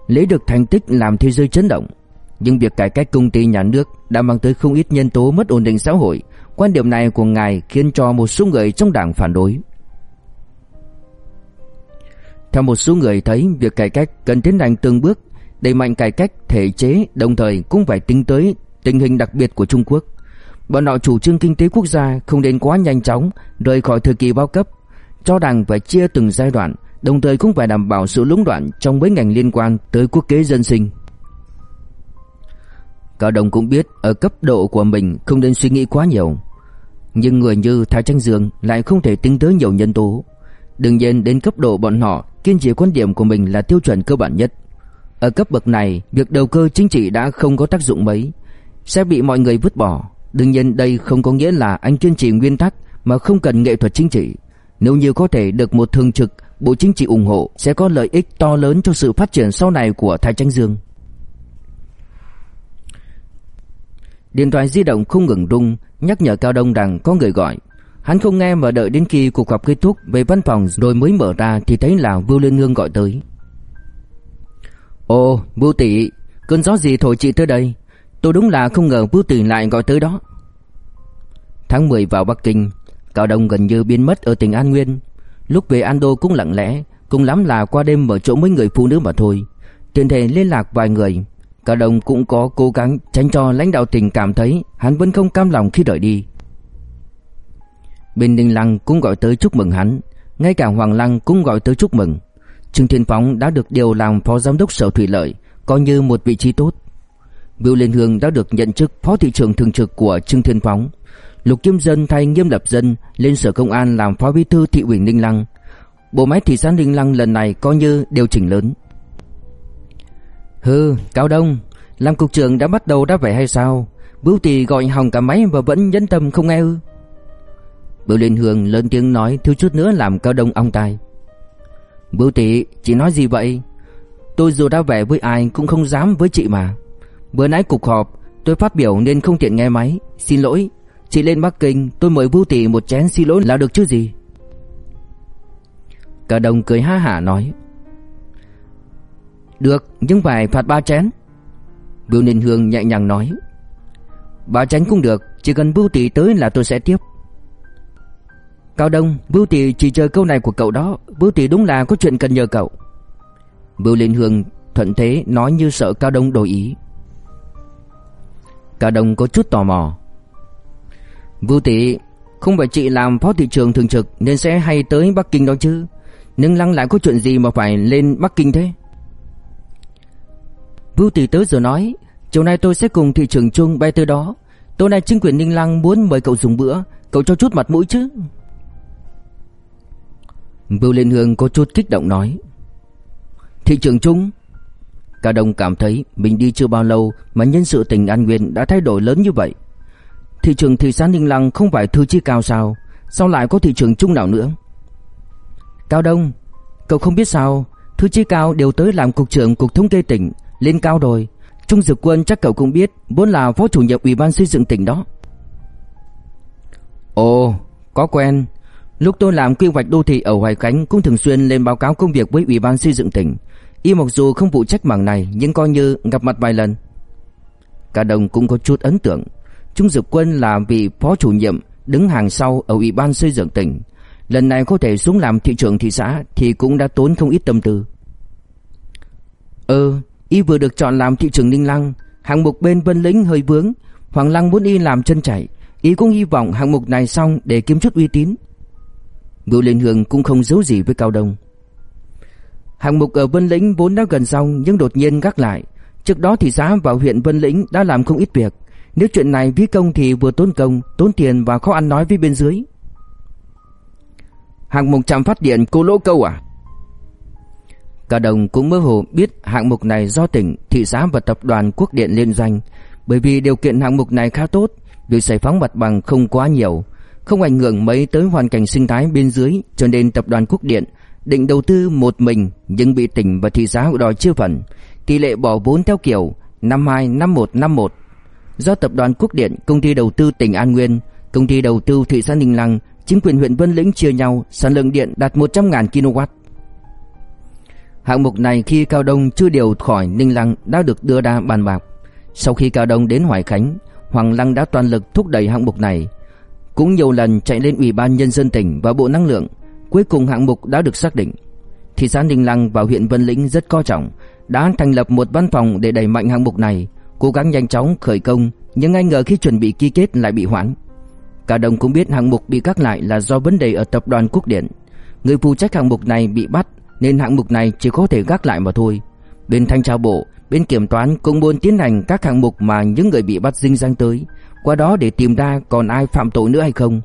Lấy được thành tích làm thế giới chấn động. Nhưng việc cải cách công ty nhà nước Đã mang tới không ít nhân tố mất ổn định xã hội. Quan điểm này của ngài khiến cho một số người trong đảng phản đối. Theo một số người thấy việc cải cách cần tiến hành từng bước, đẩy mạnh cải cách thể chế đồng thời cũng phải tính tới tình hình đặc biệt của Trung Quốc. Bọn họ chủ trương kinh tế quốc gia không đến quá nhanh chóng rời khỏi thời kỳ bao cấp, cho rằng phải chia từng giai đoạn, đồng thời cũng phải đảm bảo sự lũng đoạn trong mấy ngành liên quan tới quốc kế dân sinh. Cao Đồng cũng biết ở cấp độ của mình không nên suy nghĩ quá nhiều, nhưng người như Thái Tranh Dương lại không thể tính tới nhiều nhân tố. Đương nhiên đến cấp độ bọn họ kiên trì quan điểm của mình là tiêu chuẩn cơ bản nhất. Ở cấp bậc này, việc đầu cơ chính trị đã không có tác dụng mấy, sẽ bị mọi người vứt bỏ. Đương nhiên đây không có nghĩa là anh kiên trì nguyên tắc mà không cần nghệ thuật chính trị. Nếu như có thể được một thường trực Bộ Chính trị ủng hộ sẽ có lợi ích to lớn cho sự phát triển sau này của Thái Tranh Dương. Điện thoại di động không ngừng rung, nhắc nhở Cao Đông rằng có người gọi. Hắn không nghe mà đợi đến khi cuộc họp kết thúc về văn phòng rồi mới mở ra thì thấy là Vưu Liên Hương gọi tới. Ồ, Vưu tỷ, cơn gió gì thổi chị tới đây? Tôi đúng là không ngờ Vưu Tử lại gọi tới đó. Tháng 10 vào Bắc Kinh, Cao Đông gần như biến mất ở tỉnh An Nguyên. Lúc về An Đô cũng lặng lẽ, cùng lắm là qua đêm ở chỗ mấy người phụ nữ mà thôi. Tiền thể liên lạc vài người, Cao Đông cũng có cố gắng tránh cho lãnh đạo tỉnh cảm thấy hắn vẫn không cam lòng khi đợi đi. Bên Ninh Lăng cũng gọi tới chúc mừng hắn Ngay cả Hoàng Lăng cũng gọi tới chúc mừng Trương Thiên Phóng đã được điều làm phó giám đốc sở thủy lợi Coi như một vị trí tốt Bưu Liên Hương đã được nhận chức phó thị trưởng thường trực của Trương Thiên Phóng Lục Kim Dân thay Nghiêm Lập Dân lên sở công an làm phó bí thư thị ủy Ninh Lăng Bộ máy thị xã Ninh Lăng lần này coi như điều chỉnh lớn Hừ, Cao Đông Làm cục trưởng đã bắt đầu đã vậy hay sao Bưu tỷ gọi hỏng cả máy và vẫn nhẫn tâm không nghe ư Bưu Liên Hương lớn tiếng nói thiếu chút nữa làm Cao Đông ong tai. Bưu tỷ, chị nói gì vậy? Tôi dù đã vẻ với ai cũng không dám với chị mà. Bữa nãy cục họp, tôi phát biểu nên không tiện nghe máy. Xin lỗi, chị lên Bắc Kinh, tôi mời Bưu tỷ một chén xin lỗi là được chứ gì? Cao Đông cười ha hả nói. Được, nhưng phải phạt ba chén. Bưu Liên Hương nhẹ nhàng nói. Ba chén cũng được, chỉ cần Bưu tỷ tới là tôi sẽ tiếp. Cao Đông, Bưu Tỷ chỉ chờ câu này của cậu đó, Bưu Tỷ đúng là có chuyện cần nhờ cậu. Bưu Liên Hương thuận thế nói như sợ Cao Đông đổi ý cả đồng có chút tò mò. Vưu Tỷ, không phải chị làm phó thị trường thường trực nên sẽ hay tới Bắc Kinh đó chứ? Nhưng lăng lại có chuyện gì mà phải lên Bắc Kinh thế? Vưu Tỷ tới giờ nói, chiều nay tôi sẽ cùng thị trường chung bay tới đó. Tối nay chính quyền Ninh Lăng muốn mời cậu dùng bữa, cậu cho chút mặt mũi chứ. Vưu Liên Hương có chút kích động nói Thị trường chung Cao Đông cảm thấy mình đi chưa bao lâu mà nhân sự tỉnh An Nguyên đã thay đổi lớn như vậy. Thị trường thị xã Ninh Lăng không phải thư chi cao sao, sao lại có thị trường chung nào nữa? Cao Đông, cậu không biết sao, thư chi cao đều tới làm cục trưởng cục thống kê tỉnh, lên cao rồi. Trung Dược Quân chắc cậu cũng biết, vốn là phó chủ nhiệm ủy ban xây dựng tỉnh đó. Ồ, có quen. Lúc tôi làm quy hoạch đô thị ở Hoài Khánh cũng thường xuyên lên báo cáo công việc với ủy ban xây dựng tỉnh. Y mặc dù không phụ trách mảng này nhưng coi như gặp mặt vài lần. Cả đồng cũng có chút ấn tượng. Trung Dực Quân là vị phó chủ nhiệm đứng hàng sau ở ủy ban xây dựng tỉnh. Lần này có thể xuống làm thị trưởng thị xã thì cũng đã tốn không ít tâm tư. Ừ, y vừa được chọn làm thị trưởng Ninh Lăng, hạng mục bên Vân Lĩnh hơi vướng, Hoàng Lăng muốn y làm chân chạy, y cũng hy vọng hạng mục này xong để kiếm chút uy tín. Ngưu Liên Hương cũng không giấu gì với Cao Đông. Hạng mục ở Vân Lĩnh vốn đã gần xong nhưng đột nhiên gác lại. Trước đó thị xã và huyện Vân Lĩnh đã làm không ít việc. Nếu chuyện này phí công thì vừa tốn công, tốn tiền và khó ăn nói với bên dưới. Hạng mục chạm phát điện cô lỗ câu à? Cả đồng cũng mơ hồ biết hạng mục này do tỉnh, thị xã và tập đoàn quốc điện liên doanh. Bởi vì điều kiện hạng mục này khá tốt, việc giải phóng mặt bằng không quá nhiều, không ảnh hưởng mấy tới hoàn cảnh sinh thái bên dưới, cho nên tập đoàn quốc điện định đầu tư một mình nhưng bị tỉnh và thị xã đòi chưa phần. Tỷ lệ bỏ vốn theo kiểu 52 51 51. Do tập đoàn Quốc Điện, công ty đầu tư tỉnh An Nguyên, công ty đầu tư thị xã Ninh Lăng, chính quyền huyện Vân Lĩnh chia nhau, sản lượng điện đạt 100.000 kW. Hạng mục này khi Cao Đông chưa điều khỏi Ninh Lăng đã được đưa ra bàn bạc. Sau khi Cao Đông đến Hoài Khánh, Hoàng Lăng đã toàn lực thúc đẩy hạng mục này, cũng nhiều lần chạy lên Ủy ban nhân dân tỉnh và Bộ Năng lượng, cuối cùng hạng mục đã được xác định. Thị xã Ninh Lăng và huyện Vân Lĩnh rất coi trọng, đã thành lập một văn phòng để đẩy mạnh hạng mục này, cố gắng nhanh chóng khởi công, nhưng ai ngờ khi chuẩn bị ký kết lại bị hoãn. Cả đồng cũng biết hạng mục bị cắt lại là do vấn đề ở tập đoàn Quốc Điện. Người phụ trách hạng mục này bị bắt nên hạng mục này chỉ có thể gác lại mà thôi. Bên thanh tra bộ, bên kiểm toán cũng muốn tiến hành các hạng mục mà những người bị bắt dinh dang tới, qua đó để tìm ra còn ai phạm tội nữa hay không.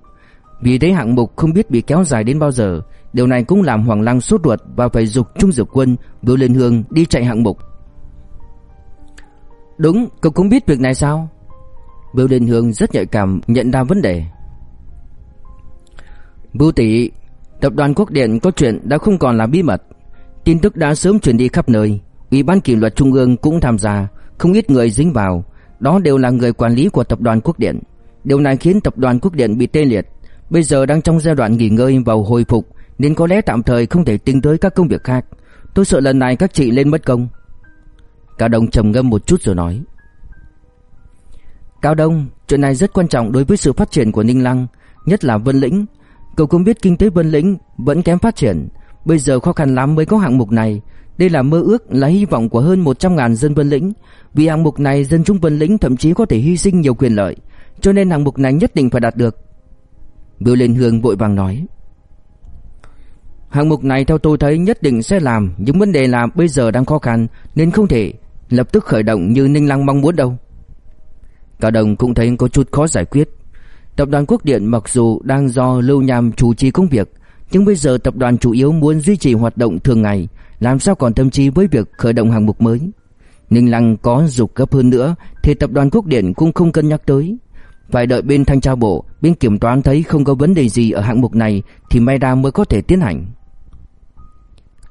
Vì thế hạng mục không biết bị kéo dài đến bao giờ, điều này cũng làm Hoàng Lăng sốt ruột và phải dục Trung Dược Quân, Bưu Liên Hương đi chạy hạng mục. Đúng, cậu cũng biết việc này sao? Bưu Liên Hương rất nhạy cảm nhận ra vấn đề. Bưu tỷ, tập đoàn Quốc Điện có chuyện đã không còn là bí mật. Tin tức đã sớm truyền đi khắp nơi, Ủy ban kỷ luật trung ương cũng tham gia, không ít người dính vào, đó đều là người quản lý của tập đoàn Quốc Điện. Điều này khiến tập đoàn Quốc Điện bị tê liệt, bây giờ đang trong giai đoạn nghỉ ngơi và hồi phục nên có lẽ tạm thời không thể tính tới các công việc khác. Tôi sợ lần này các chị lên mất công. Cao Đông trầm ngâm một chút rồi nói. Cao Đông, chuyện này rất quan trọng đối với sự phát triển của Ninh Lăng, nhất là Vân Lĩnh. Cậu cũng biết kinh tế Vân Lĩnh vẫn kém phát triển, bây giờ khó khăn lắm mới có hạng mục này. Đây là mơ ước, là hy vọng của hơn 100.000 dân Vân Lĩnh. Vì hạng mục này dân chúng Vân Lĩnh thậm chí có thể hy sinh nhiều quyền lợi, cho nên hạng mục này nhất định phải đạt được biểu Liên Hương vội vàng nói. Hạng mục này theo tôi thấy nhất định sẽ làm, nhưng vấn đề là bây giờ đang khó khăn nên không thể lập tức khởi động như Ninh Lăng mong muốn đâu. Cả đồng cũng thấy có chút khó giải quyết. Tập đoàn Quốc Điện mặc dù đang do Lưu Nham chủ trì công việc, nhưng bây giờ tập đoàn chủ yếu muốn duy trì hoạt động thường ngày, làm sao còn tâm trí với việc khởi động hạng mục mới. Ninh Lăng có dục gấp hơn nữa thì tập đoàn Quốc Điện cũng không cân nhắc tới. Phải đợi bên thanh tra bộ, bên kiểm toán thấy không có vấn đề gì ở hạng mục này thì may ra mới có thể tiến hành.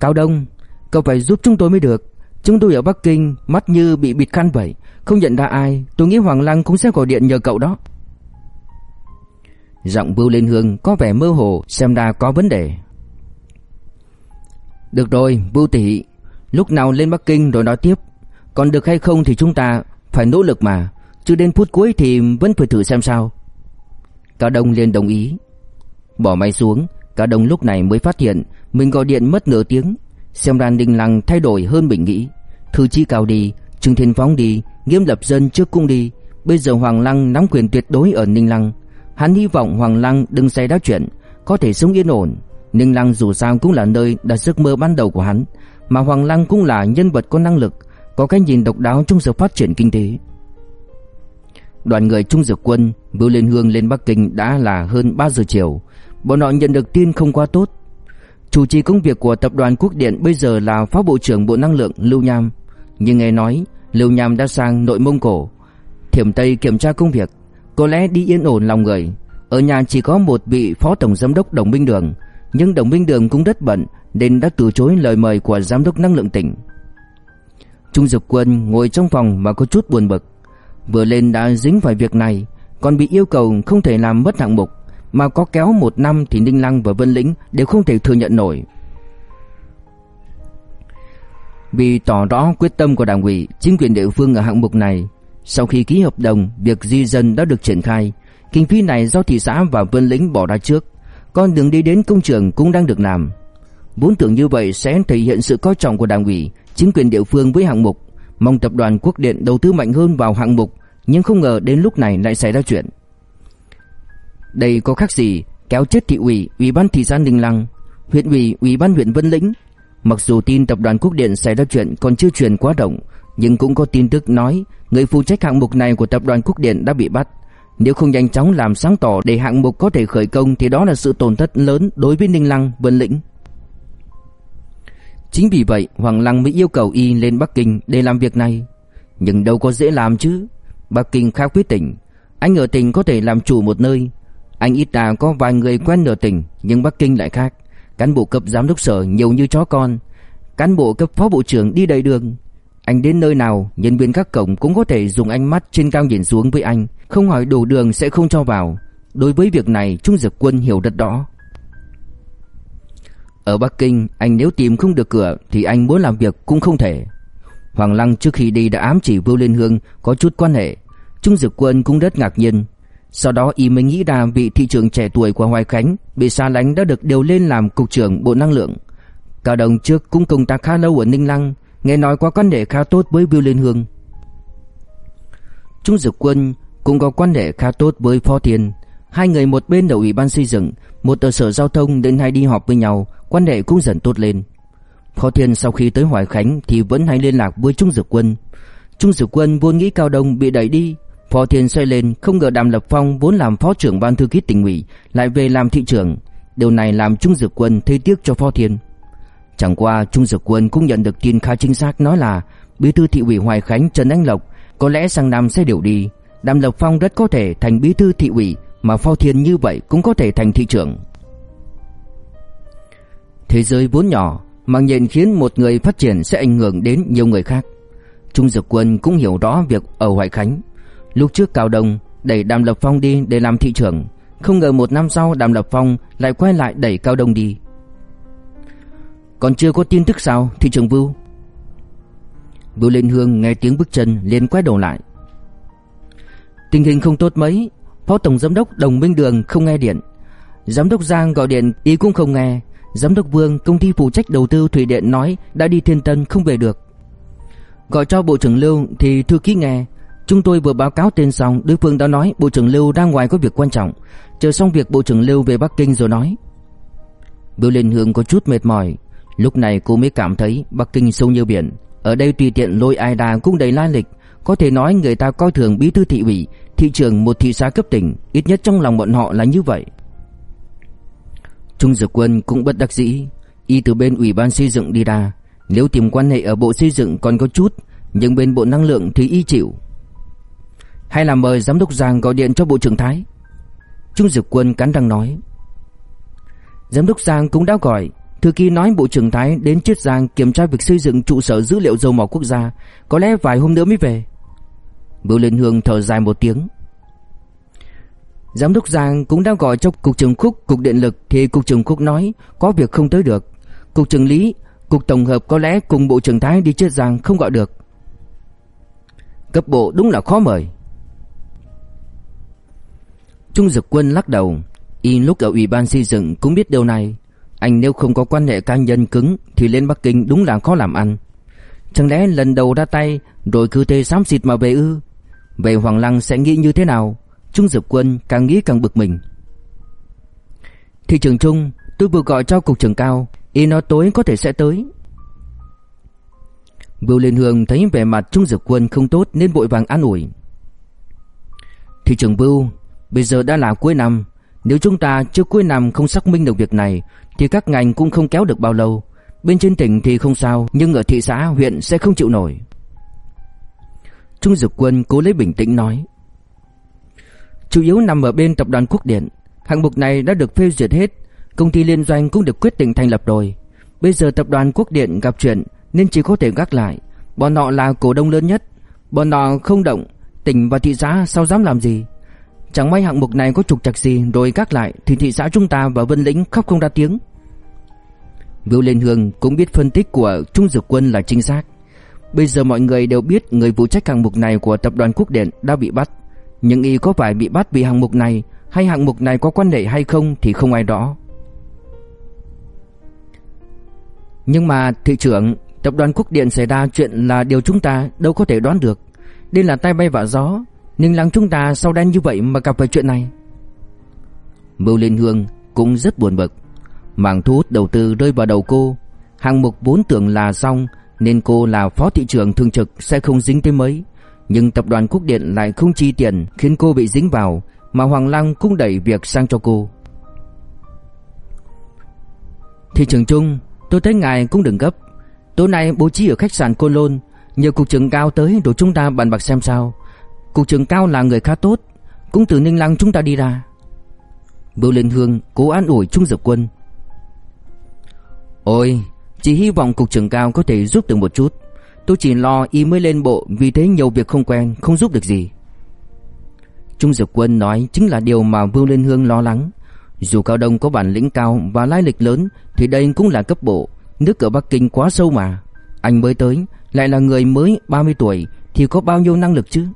Cao Đông, cậu phải giúp chúng tôi mới được. Chúng tôi ở Bắc Kinh mắt như bị bịt khăn vậy, không nhận ra ai, tôi nghĩ Hoàng Lăng cũng sẽ gọi điện nhờ cậu đó. Giọng Bưu Liên Hương có vẻ mơ hồ, xem ra có vấn đề. Được rồi, Bưu tỷ, lúc nào lên Bắc Kinh rồi nói tiếp. Còn được hay không thì chúng ta phải nỗ lực mà, chứ đến phút cuối thì vẫn phải thử xem sao. Cao Đông liền đồng ý. Bỏ máy xuống, Cao Đông lúc này mới phát hiện mình gọi điện mất nửa tiếng, xem ra Ninh Lăng thay đổi hơn mình nghĩ. Thư Chi Cao đi, Trương Thiên Phóng đi, Nghiêm Lập Dân trước cung đi, bây giờ Hoàng Lăng nắm quyền tuyệt đối ở Ninh Lăng. Hắn hy vọng Hoàng Lăng đừng xảy ra chuyện, có thể sống yên ổn. Ninh Lăng dù sao cũng là nơi đặt giấc mơ ban đầu của hắn, mà Hoàng Lăng cũng là nhân vật có năng lực, có cái nhìn độc đáo trong sự phát triển kinh tế. Đoàn người Trung Dược Quân Bưu Liên Hương lên Bắc Kinh đã là hơn 3 giờ chiều. Bọn họ nhận được tin không quá tốt. Chủ trì công việc của tập đoàn Quốc Điện bây giờ là Phó Bộ trưởng Bộ Năng lượng Lưu Nham. Nhưng nghe nói, Lưu Nham đã sang nội Mông Cổ, Thiểm Tây kiểm tra công việc Có lẽ đi yên ổn lòng người Ở nhà chỉ có một vị phó tổng giám đốc Đồng Minh Đường Nhưng Đồng Minh Đường cũng rất bận Nên đã từ chối lời mời của giám đốc năng lượng tỉnh Trung Dược Quân ngồi trong phòng mà có chút buồn bực Vừa lên đã dính phải việc này, Còn bị yêu cầu không thể làm mất hạng mục, Mà có kéo một năm thì Ninh Lăng và Vân Lĩnh Đều không thể thừa nhận nổi. Vì tỏ rõ quyết tâm của đảng ủy, Chính quyền địa phương ở hạng mục này, Sau khi ký hợp đồng, Việc di dân đã được triển khai. Kinh phí này do thị xã và Vân Lĩnh bỏ ra trước, Con đường đi đến công trường cũng đang được làm. Vốn tưởng như vậy sẽ thể hiện sự coi trọng của đảng ủy, Chính quyền địa phương với hạng mục, Mong tập đoàn Quốc Điện đầu tư mạnh hơn vào hạng mục nhưng không ngờ đến lúc này lại xảy ra chuyện. Đây có khác gì Kéo chết thị ủy, ủy ban thị xã Ninh Lăng Huyện ủy, ủy ban huyện Vân Lĩnh? Mặc dù tin tập đoàn Quốc Điện xảy ra chuyện còn chưa truyền quá rộng Nhưng cũng có tin tức nói Người phụ trách hạng mục này của tập đoàn Quốc Điện đã bị bắt. Nếu không nhanh chóng làm sáng tỏ để hạng mục có thể khởi công Thì đó là sự tổn thất lớn đối với Ninh Lăng, Vân Lĩnh. Chính vì vậy Hoàng Lăng mới yêu cầu y lên Bắc Kinh để làm việc này. Nhưng đâu có dễ làm chứ. Bắc Kinh khác với tỉnh Anh ở tỉnh có thể làm chủ một nơi. Anh ít ra có vài người quen ở tỉnh, Nhưng Bắc Kinh lại khác. Cán bộ cấp giám đốc sở nhiều như chó con. Cán bộ cấp phó bộ trưởng đi đầy đường. Anh đến nơi nào, Nhân viên các cổng cũng có thể dùng ánh mắt trên cao nhìn xuống với anh. Không hỏi đủ đường sẽ không cho vào. Đối với việc này, Trung Dực Quân hiểu rất rõ. Ở Bắc Kinh, anh nếu tìm không được cửa Thì anh muốn làm việc cũng không thể. Hoàng Lăng trước khi đi đã ám chỉ Vưu Liên Hương Có chút quan hệ. Trung Dực Quân cũng rất ngạc nhiên. Sau đó y mới nghĩ ra vị thị trưởng trẻ tuổi của Hoài Khánh, Bị xa lánh đã được điều lên làm cục trưởng Bộ Năng lượng. Cao Đồng trước cũng công tác khá lâu ở Ninh Lăng, Nghe nói có quan hệ khá tốt với Biêu Liên Hương. Trung Dực Quân cũng có quan hệ khá tốt với Phó Thiên. Hai người một bên ở ủy ban xây dựng, Một ở sở giao thông đến hay đi họp với nhau, Quan hệ cũng dần tốt lên. Phó Thiên sau khi tới Hoài Khánh Thì vẫn hay liên lạc với Trung dực Quân. Trung dực Quân vốn nghĩ Cao Đông bị đẩy đi Phó Thiên xoay lên, Không ngờ Đàm Lập Phong vốn làm phó trưởng ban thư ký tỉnh ủy, Lại về làm thị trưởng. Điều này làm Trung Dược Quân thấy tiếc cho Phó Thiên. Chẳng qua, Trung Dược Quân cũng nhận được tin khá chính xác, Nói là bí thư thị ủy Hoài Khánh Trần Anh Lộc Có lẽ sang năm sẽ điều đi. Đàm Lập Phong rất có thể thành bí thư thị ủy, Mà Phó Thiên như vậy cũng có thể thành thị trưởng. Thế giới vốn nhỏ Mặc nhện khiến một người phát triển sẽ ảnh hưởng đến nhiều người khác. Trung Dực Quân cũng hiểu rõ việc ở Hoài Khánh. Lúc trước Cao Đông đẩy Đàm Lập Phong đi để làm thị trưởng Không ngờ một năm sau Đàm Lập Phong lại quay lại đẩy Cao Đông đi. Còn chưa có tin tức sao thị trưởng Vưu? Vưu liên Hương nghe tiếng bước chân liền quay đầu lại. Tình hình không tốt mấy Phó Tổng Giám đốc Đồng Minh Đường không nghe điện. Giám đốc Giang gọi điện ý cũng không nghe. Giám đốc Vương công ty phụ trách đầu tư thủy điện nói đã đi Thiên Tân không về được. Gọi cho Bộ trưởng Lưu thì thư ký nghe, chúng tôi vừa báo cáo tên xong, đối phương đã nói Bộ trưởng Lưu đang ngoài có việc quan trọng, chờ xong việc Bộ trưởng Lưu về Bắc Kinh rồi nói. biểu Liên Hương có chút mệt mỏi, lúc này cô mới cảm thấy Bắc Kinh sâu như biển, ở đây tùy tiện lôi ai đà cũng đầy lai lịch, có thể nói người ta coi thường bí thư thị ủy, thị trưởng một thị xã cấp tỉnh, ít nhất trong lòng bọn họ là như vậy. Trung Dực Quân cũng bất đắc dĩ, y từ bên ủy ban xây dựng đi ra, nếu tìm quan hệ ở bộ xây dựng còn có chút, nhưng bên bộ năng lượng thì y chịu. Hay là mời giám đốc Giang gọi điện cho bộ trưởng Thái. Trung Dực Quân cắn răng nói. Giám đốc Giang cũng đã gọi, thư ký nói bộ trưởng Thái đến Chiết Giang kiểm tra việc xây dựng trụ sở dữ liệu dầu mỏ quốc gia, có lẽ vài hôm nữa mới về. Bưu Liên Hương thở dài một tiếng. Giám đốc Giang cũng đã gọi cho cục trưởng Khúc, cục điện lực thì cục trưởng Khúc nói có việc không tới được. Cục trưởng Lý, cục tổng hợp có lẽ cùng bộ trưởng Thái đi chiết Giang không gọi được. Cấp bộ đúng là khó mời. Trung Dực Quân lắc đầu, y lúc ở ủy ban xây dựng cũng biết điều này. Anh nếu không có quan hệ cá nhân cứng thì lên Bắc Kinh đúng là khó làm ăn. Chẳng lẽ lần đầu ra tay rồi cứ thế xám xịt mà về ư? Vậy Hoàng Lăng sẽ nghĩ như thế nào? Trung Dực Quân càng nghĩ càng bực mình. Thị trường Trung, tôi vừa gọi cho cục trưởng cao, y nói tối có thể sẽ tới. Bưu Liên Hương thấy vẻ mặt Trung Dực Quân không tốt nên vội vàng an ủi. Thị trưởng Bưu, bây giờ đã là cuối năm, nếu chúng ta trước cuối năm không xác minh được việc này thì các ngành cũng không kéo được bao lâu. Bên trên tỉnh thì không sao, nhưng ở thị xã, huyện sẽ không chịu nổi. Trung Dực Quân cố lấy bình tĩnh nói Chủ yếu nằm ở bên tập đoàn Quốc Điện. Hạng mục này đã được phê duyệt hết. Công ty liên doanh cũng được quyết định thành lập rồi. Bây giờ tập đoàn Quốc Điện gặp chuyện Nên chỉ có thể gác lại. Bọn họ là cổ đông lớn nhất. Bọn họ không động. Tỉnh và thị xã sao dám làm gì? Chẳng may hạng mục này có trục trặc gì Rồi gác lại, Thì thị xã chúng ta và Vân Lĩnh khóc không ra tiếng. Vưu Liên Hương cũng biết phân tích của Trung Dược Quân là chính xác. Bây giờ mọi người đều biết Người phụ trách hạng mục này của tập đoàn Quốc Điện đã bị bắt. Nhưng y có phải bị bắt vì hạng mục này, Hay hạng mục này có quan hệ hay không Thì không ai rõ. Nhưng mà, thị trưởng, Tập đoàn Quốc Điện xảy ra chuyện là điều chúng ta đâu có thể đoán được. Đây là tay bay vạ gió. Nhưng làng chúng ta sau đen như vậy mà gặp phải chuyện này. Mưu Liên Hương cũng rất buồn bực. Mảng thu hút đầu tư rơi vào đầu cô. Hàng mục vốn tưởng là xong, Nên cô là phó thị trưởng thường trực sẽ không dính tới mấy. Nhưng tập đoàn Quốc Điện lại không chi tiền, Khiến cô bị dính vào, Mà Hoàng Lăng cũng đẩy việc sang cho cô. Thị trưởng Trung, Tôi thấy ngài cũng đừng gấp. Tối nay bố trí ở khách sạn Côn Lôn, Nhờ cục trưởng cao tới rồi chúng ta bàn bạc xem sao. Cục trưởng cao là người khá tốt. Cũng từ Ninh Lăng chúng ta đi ra. Bưu Liên Hương cố an ủi Trung dực Quân. Ôi, Chỉ hy vọng cục trưởng cao có thể giúp được một chút. Tôi chỉ lo y mới lên bộ Vì thế nhiều việc không quen, Không giúp được gì. Trung dực Quân nói chính là điều mà bưu Liên Hương lo lắng. Dù Cao Đông có bản lĩnh cao và lai lịch lớn, Thì đây cũng là cấp bộ. Nước ở Bắc Kinh quá sâu mà. Anh mới tới, Lại là người mới 30 tuổi, Thì có bao nhiêu năng lực chứ?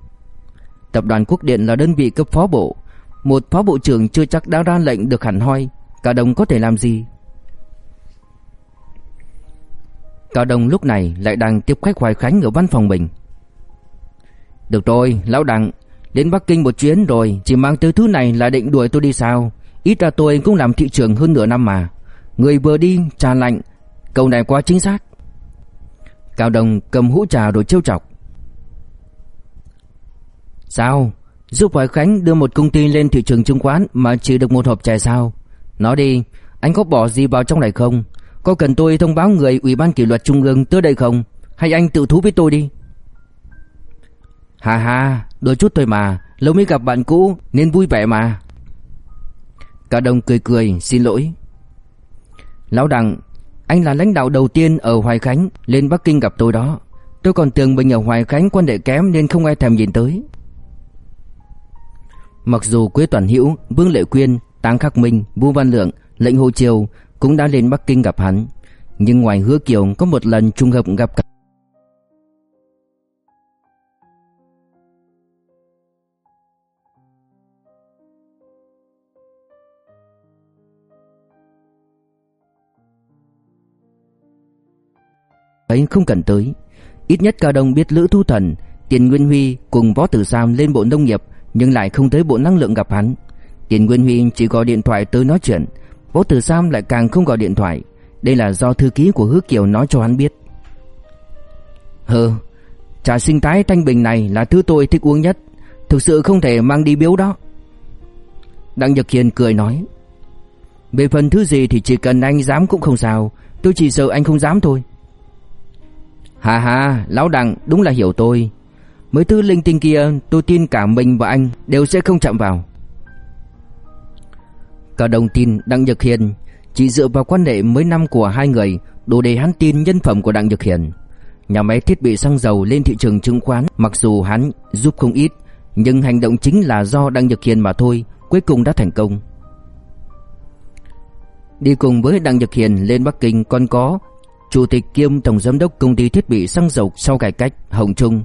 Tập đoàn Quốc Điện là đơn vị cấp phó bộ. Một phó bộ trưởng chưa chắc đã ra lệnh được hẳn hoi. Cả đồng có thể làm gì? Cao Đông lúc này lại đang tiếp khách Hoài Khánh ở văn phòng mình. Được rồi, Lão Đặng Đến Bắc Kinh một chuyến rồi Chỉ mang tới thứ này là định đuổi tôi đi sao? Ít ra tôi cũng làm thị trường hơn nửa năm mà. Người vừa đi, trà lạnh. Câu này quá chính xác. Cao Đông cầm hũ trà rồi trêu chọc. Sao? Giúp Hoài Khánh đưa một công ty lên thị trường chứng khoán Mà chỉ được một hộp chè sao? Nói đi, Anh có bỏ gì vào trong này không? Có cần tôi thông báo người Ủy ban kỷ luật Trung ương tới đây không? Hay anh tự thú với tôi đi? Hà hà Đôi chút thôi mà. Lâu mới gặp bạn cũ, Nên vui vẻ mà. Cả đồng cười cười, xin lỗi. Lão Đặng, Anh là lãnh đạo đầu tiên ở Hoài Khánh, Lên Bắc Kinh gặp tôi đó. Tôi còn tưởng mình ở Hoài Khánh quan hệ kém Nên không ai thèm nhìn tới. Mặc dù Quế Toàn Hữu Vương Lệ Quyên Táng Khắc Minh Vũ Văn Lượng Lệnh Hồ Triều cũng đã lên Bắc Kinh gặp hắn, nhưng ngoài Hứa Kiều có một lần trùng hợp gặp cả ấy không cần tới. Ít nhất Cao Đông biết Lữ Thu Thần, Tiền Nguyên Huy cùng Võ Tử Sam lên bộ nông nghiệp nhưng lại không tới bộ năng lượng gặp hắn. Tiền Nguyên Huy chỉ gọi điện thoại tới nói chuyện, Võ Tử Sam lại càng không gọi điện thoại. Đây là do thư ký của Hứa Kiều nói cho hắn biết. Hừ Trà sinh thái thanh bình này là thứ tôi thích uống nhất. Thực sự không thể mang đi biếu đó. Đặng Nhật Hiền cười nói. Về phần thứ gì thì chỉ cần anh dám cũng không sao. Tôi chỉ sợ anh không dám thôi. Hà hà Lão Đặng đúng là hiểu tôi Mấy thứ linh tinh kia, tôi tin cả mình và anh Đều sẽ không chạm vào. Cả đồng tin Đặng Nhật Hiền Chỉ dựa vào quan hệ mấy năm của hai người Đủ để hắn tin nhân phẩm của Đặng Nhật Hiền. Nhà máy thiết bị xăng dầu lên thị trường chứng khoán, Mặc dù hắn giúp không ít, Nhưng hành động chính là do Đặng Nhật Hiền mà thôi, Cuối cùng đã thành công. Đi cùng với Đặng Nhật Hiền lên Bắc Kinh còn có Chủ tịch kiêm Tổng Giám đốc Công ty Thiết bị Xăng dầu sau cải cách Hồng Trung.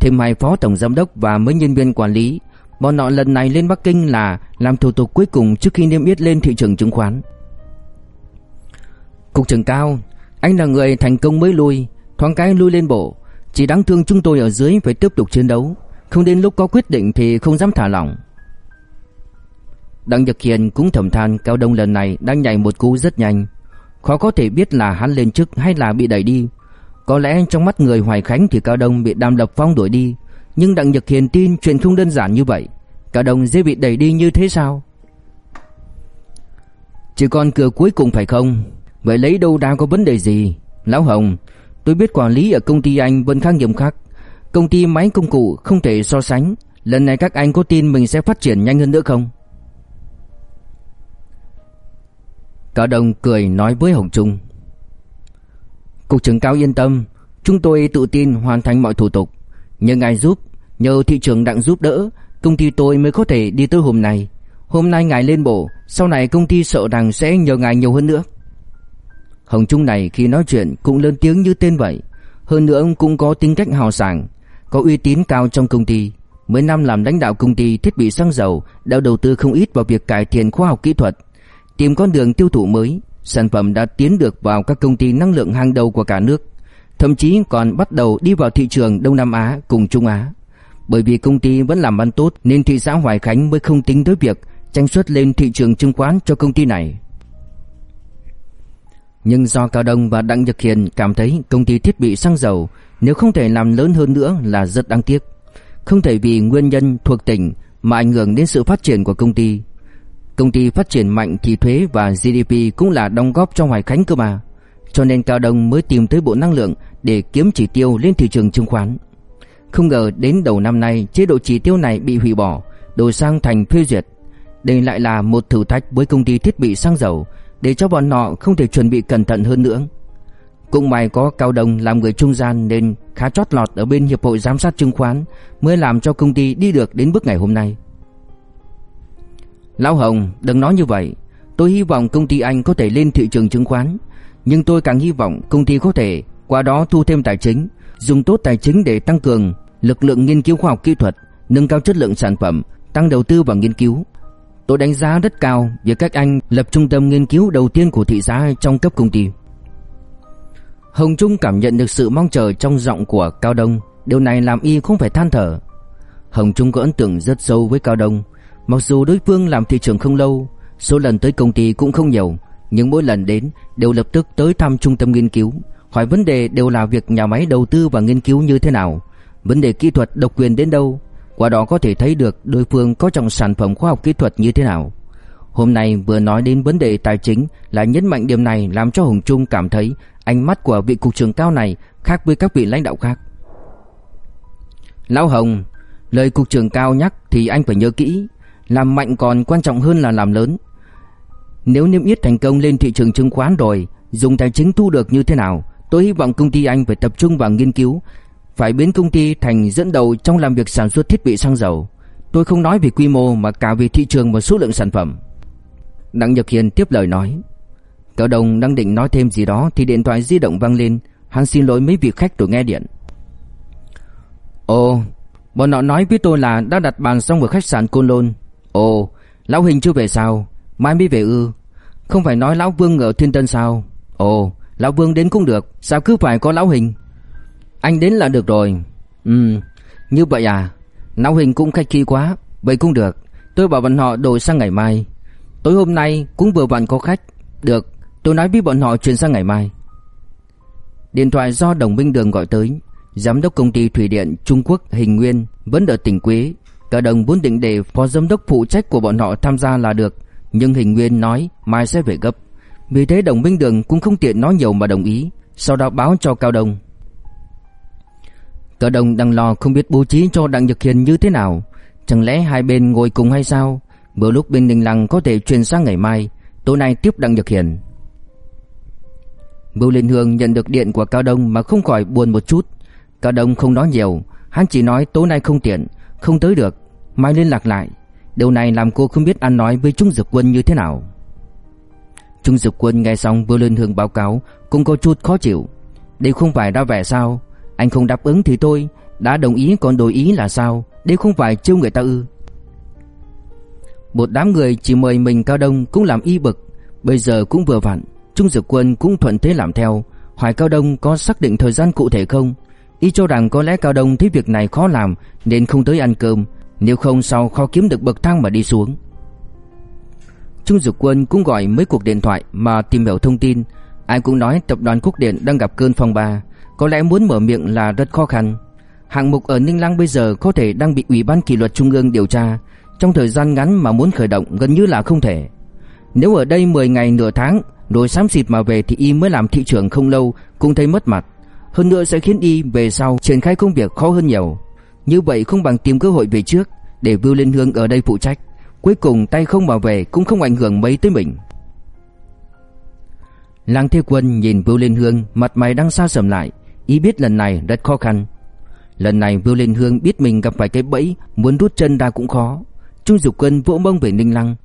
Thêm hai phó Tổng Giám đốc và mấy nhân viên quản lý Bọn họ lần này lên Bắc Kinh là làm thủ tục cuối cùng trước khi niêm yết lên thị trường chứng khoán. Cục trưởng cao, anh là người thành công mới lui, thoáng cái lui lên bộ, chỉ đáng thương chúng tôi ở dưới phải tiếp tục chiến đấu, không đến lúc có quyết định thì không dám thả lỏng. Đặng Nhật Hiền cũng thầm than Cao Đông lần này đang nhảy một cú rất nhanh, khó có thể biết là hắn lên chức hay là bị đẩy đi. Có lẽ trong mắt người Hoài Khánh thì Cao Đông bị Đàm Lập Phong đuổi đi, nhưng Đặng Nhật Hiền tin chuyện không đơn giản như vậy cao đông dễ bị đẩy đi như thế sao? Chỉ còn cửa cuối cùng phải không? Vậy lấy đâu ra có vấn đề gì? Lão Hồng Tôi biết quản lý ở công ty anh vẫn khá nghiêm khắc. Công ty máy công cụ không thể so sánh. Lần này các anh có tin mình sẽ phát triển nhanh hơn nữa không? Cao Đông cười nói với Hồng Trung. Cục trưởng Cao yên tâm. Chúng tôi tự tin hoàn thành mọi thủ tục. Nhờ ngài giúp, Nhờ thị trường đặng giúp đỡ, Công ty tôi mới có thể đi tới hôm nay. Hôm nay ngài lên bộ, Sau này công ty sợ rằng sẽ nhờ ngài nhiều hơn nữa. Hồng Trung này khi nói chuyện cũng lớn tiếng như tên vậy. Hơn nữa ông cũng có tính cách hào sảng, Có uy tín cao trong công ty. Mấy năm làm lãnh đạo công ty, thiết bị xăng dầu, Đã đầu tư không ít vào việc cải thiện khoa học kỹ thuật, Tìm con đường tiêu thụ mới. Sản phẩm đã tiến được vào các công ty năng lượng hàng đầu của cả nước, Thậm chí còn bắt đầu đi vào thị trường Đông Nam Á cùng Trung Á. Bởi vì công ty vẫn làm ăn tốt Nên thị xã Hoài Khánh mới không tính tới việc Tranh xuất lên thị trường chứng khoán cho công ty này. Nhưng do Cao Đông và Đặng Nhật Hiền cảm thấy công ty thiết bị xăng dầu Nếu không thể làm lớn hơn nữa là rất đáng tiếc. Không thể vì nguyên nhân thuộc tỉnh mà ảnh hưởng đến sự phát triển của công ty. Công ty phát triển mạnh thì thuế và GDP cũng là đóng góp cho Hoài Khánh cơ mà. Cho nên Cao Đông mới tìm tới Bộ Năng lượng để kiếm chỉ tiêu lên thị trường chứng khoán. Không ngờ đến đầu năm nay chế độ chỉ tiêu này bị hủy bỏ, đổi sang thành phê duyệt. Đây lại là một thử thách với công ty thiết bị xăng dầu để cho bọn họ không thể chuẩn bị cẩn thận hơn nữa. Cũng may có Cao Đông làm người trung gian nên khá chót lọt ở bên Hiệp hội Giám sát chứng khoán mới làm cho công ty đi được đến bước ngày hôm nay. Lão Hồng, đừng nói như vậy. Tôi hy vọng công ty anh có thể lên thị trường chứng khoán. Nhưng tôi càng hy vọng công ty có thể qua đó thu thêm tài chính, Dùng tốt tài chính để tăng cường lực lượng nghiên cứu khoa học kỹ thuật, Nâng cao chất lượng sản phẩm, Tăng đầu tư vào nghiên cứu. Tôi đánh giá rất cao việc các anh lập trung tâm nghiên cứu đầu tiên của thị xã trong cấp công ty. Hồng Trung cảm nhận được sự mong chờ trong giọng của Cao Đông. Điều này làm y không phải than thở. Hồng Trung có ấn tượng rất sâu với Cao Đông. Mặc dù đối phương làm thị trường không lâu, số lần tới công ty cũng không nhiều, nhưng mỗi lần đến đều lập tức tới thăm trung tâm nghiên cứu, hỏi vấn đề đều là việc nhà máy đầu tư và nghiên cứu như thế nào, vấn đề kỹ thuật độc quyền đến đâu, qua đó có thể thấy được đối phương có trọng sản phẩm khoa học kỹ thuật như thế nào. Hôm nay vừa nói đến vấn đề tài chính là nhấn mạnh điểm này làm cho Hồng Trung cảm thấy ánh mắt của vị cục trưởng cao này khác với các vị lãnh đạo khác. Lão Hồng, lời cục trưởng cao nhắc thì anh phải nhớ kỹ, làm mạnh còn quan trọng hơn là làm lớn. Nếu niêm yết thành công lên thị trường chứng khoán rồi, Dùng tài chính thu được như thế nào, Tôi hy vọng công ty anh phải tập trung vào nghiên cứu, Phải biến công ty thành dẫn đầu trong làm việc sản xuất thiết bị xăng dầu. Tôi không nói về quy mô mà cả về thị trường và số lượng sản phẩm. Đặng Nhật Hiền tiếp lời nói. Cậu đồng đang định nói thêm gì đó Thì điện thoại di động vang lên. Hắn xin lỗi mấy vị khách rồi nghe điện. Ồ, Bọn họ nói với tôi là đã đặt bàn xong ở khách sạn Côn Lôn. Ồ, lão Hình chưa về sao? Mai mới về ư? Không phải nói lão Vương ở Thiên Tân sao? Ồ, lão Vương đến cũng được, sao cứ phải có lão Hình? Anh đến là được rồi. Ừ, như vậy à? Lão Hình cũng khách khí quá, vậy cũng được. Tôi bảo bọn họ đổi sang ngày mai. Tối hôm nay cũng vừa vặn có khách. Được, tôi nói với bọn họ chuyển sang ngày mai. Điện thoại do Đồng Minh Đường gọi tới, giám đốc công ty thủy điện Trung Quốc Hình Nguyên vẫn ở tỉnh Quế Cả đồng vốn định để phó giám đốc phụ trách của bọn họ tham gia là được, Nhưng hình nguyên nói mai sẽ về gấp. Vì thế đồng minh đường cũng không tiện nói nhiều mà đồng ý, Sau đó báo cho Cao Đông Cao đồng đang lo không biết bố trí cho Đặng Nhật Hiền như thế nào. Chẳng lẽ hai bên ngồi cùng hay sao? Bữa lúc bên Ninh Lăng có thể chuyển sang ngày mai, Tối nay tiếp Đặng Nhật Hiền. Bưu Liên Hương nhận được điện của Cao Đông mà không khỏi buồn một chút. Cao Đông không nói nhiều, Hắn chỉ nói tối nay không tiện không tới được. Mai liên lạc lại. Điều này làm cô không biết ăn nói với Trung Dực Quân như thế nào. Trung Dực Quân nghe xong vừa lên hương báo cáo, Cũng có chút khó chịu. Đây không phải đã vẻ sao? Anh không đáp ứng thì tôi Đã đồng ý, còn đổi ý là sao? Đây không phải chiêu người ta ư? Một đám người chỉ mời mình Cao Đông cũng làm y bực. Bây giờ cũng vừa vặn, Trung Dực Quân cũng thuận thế làm theo. Hỏi Cao Đông có xác định thời gian cụ thể không? Y cho rằng có lẽ Cao Đông thấy việc này khó làm, Nên không tới ăn cơm. Nếu không sau khó kiếm được bậc thang mà đi xuống? Trung Dực Quân cũng gọi mấy cuộc điện thoại Mà tìm hiểu thông tin. Ai cũng nói tập đoàn Quốc Điện đang gặp cơn phong ba. Có lẽ muốn mở miệng là rất khó khăn. Hạng mục ở Ninh Lăng bây giờ có thể đang bị Ủy ban kỷ luật Trung ương điều tra. Trong thời gian ngắn mà muốn khởi động gần như là không thể. Nếu ở đây 10 ngày nửa tháng, Rồi xám xịt mà về thì y mới làm thị trưởng không lâu, Cũng thấy mất mặt. Hơn nữa sẽ khiến y về sau triển khai công việc khó hơn nhiều. Như vậy không bằng tìm cơ hội về trước, Để Vưu Liên Hương ở đây phụ trách. Cuối cùng tay không bảo vệ cũng không ảnh hưởng mấy tới mình. Lăng Thế Quân nhìn Vưu Liên Hương, Mặt mày đang xa sầm lại. Ý biết lần này rất khó khăn. Lần này Vưu Liên Hương biết mình gặp phải cái bẫy, Muốn rút chân ra cũng khó. Trung Dục Quân vỗ mông về Ninh Lăng.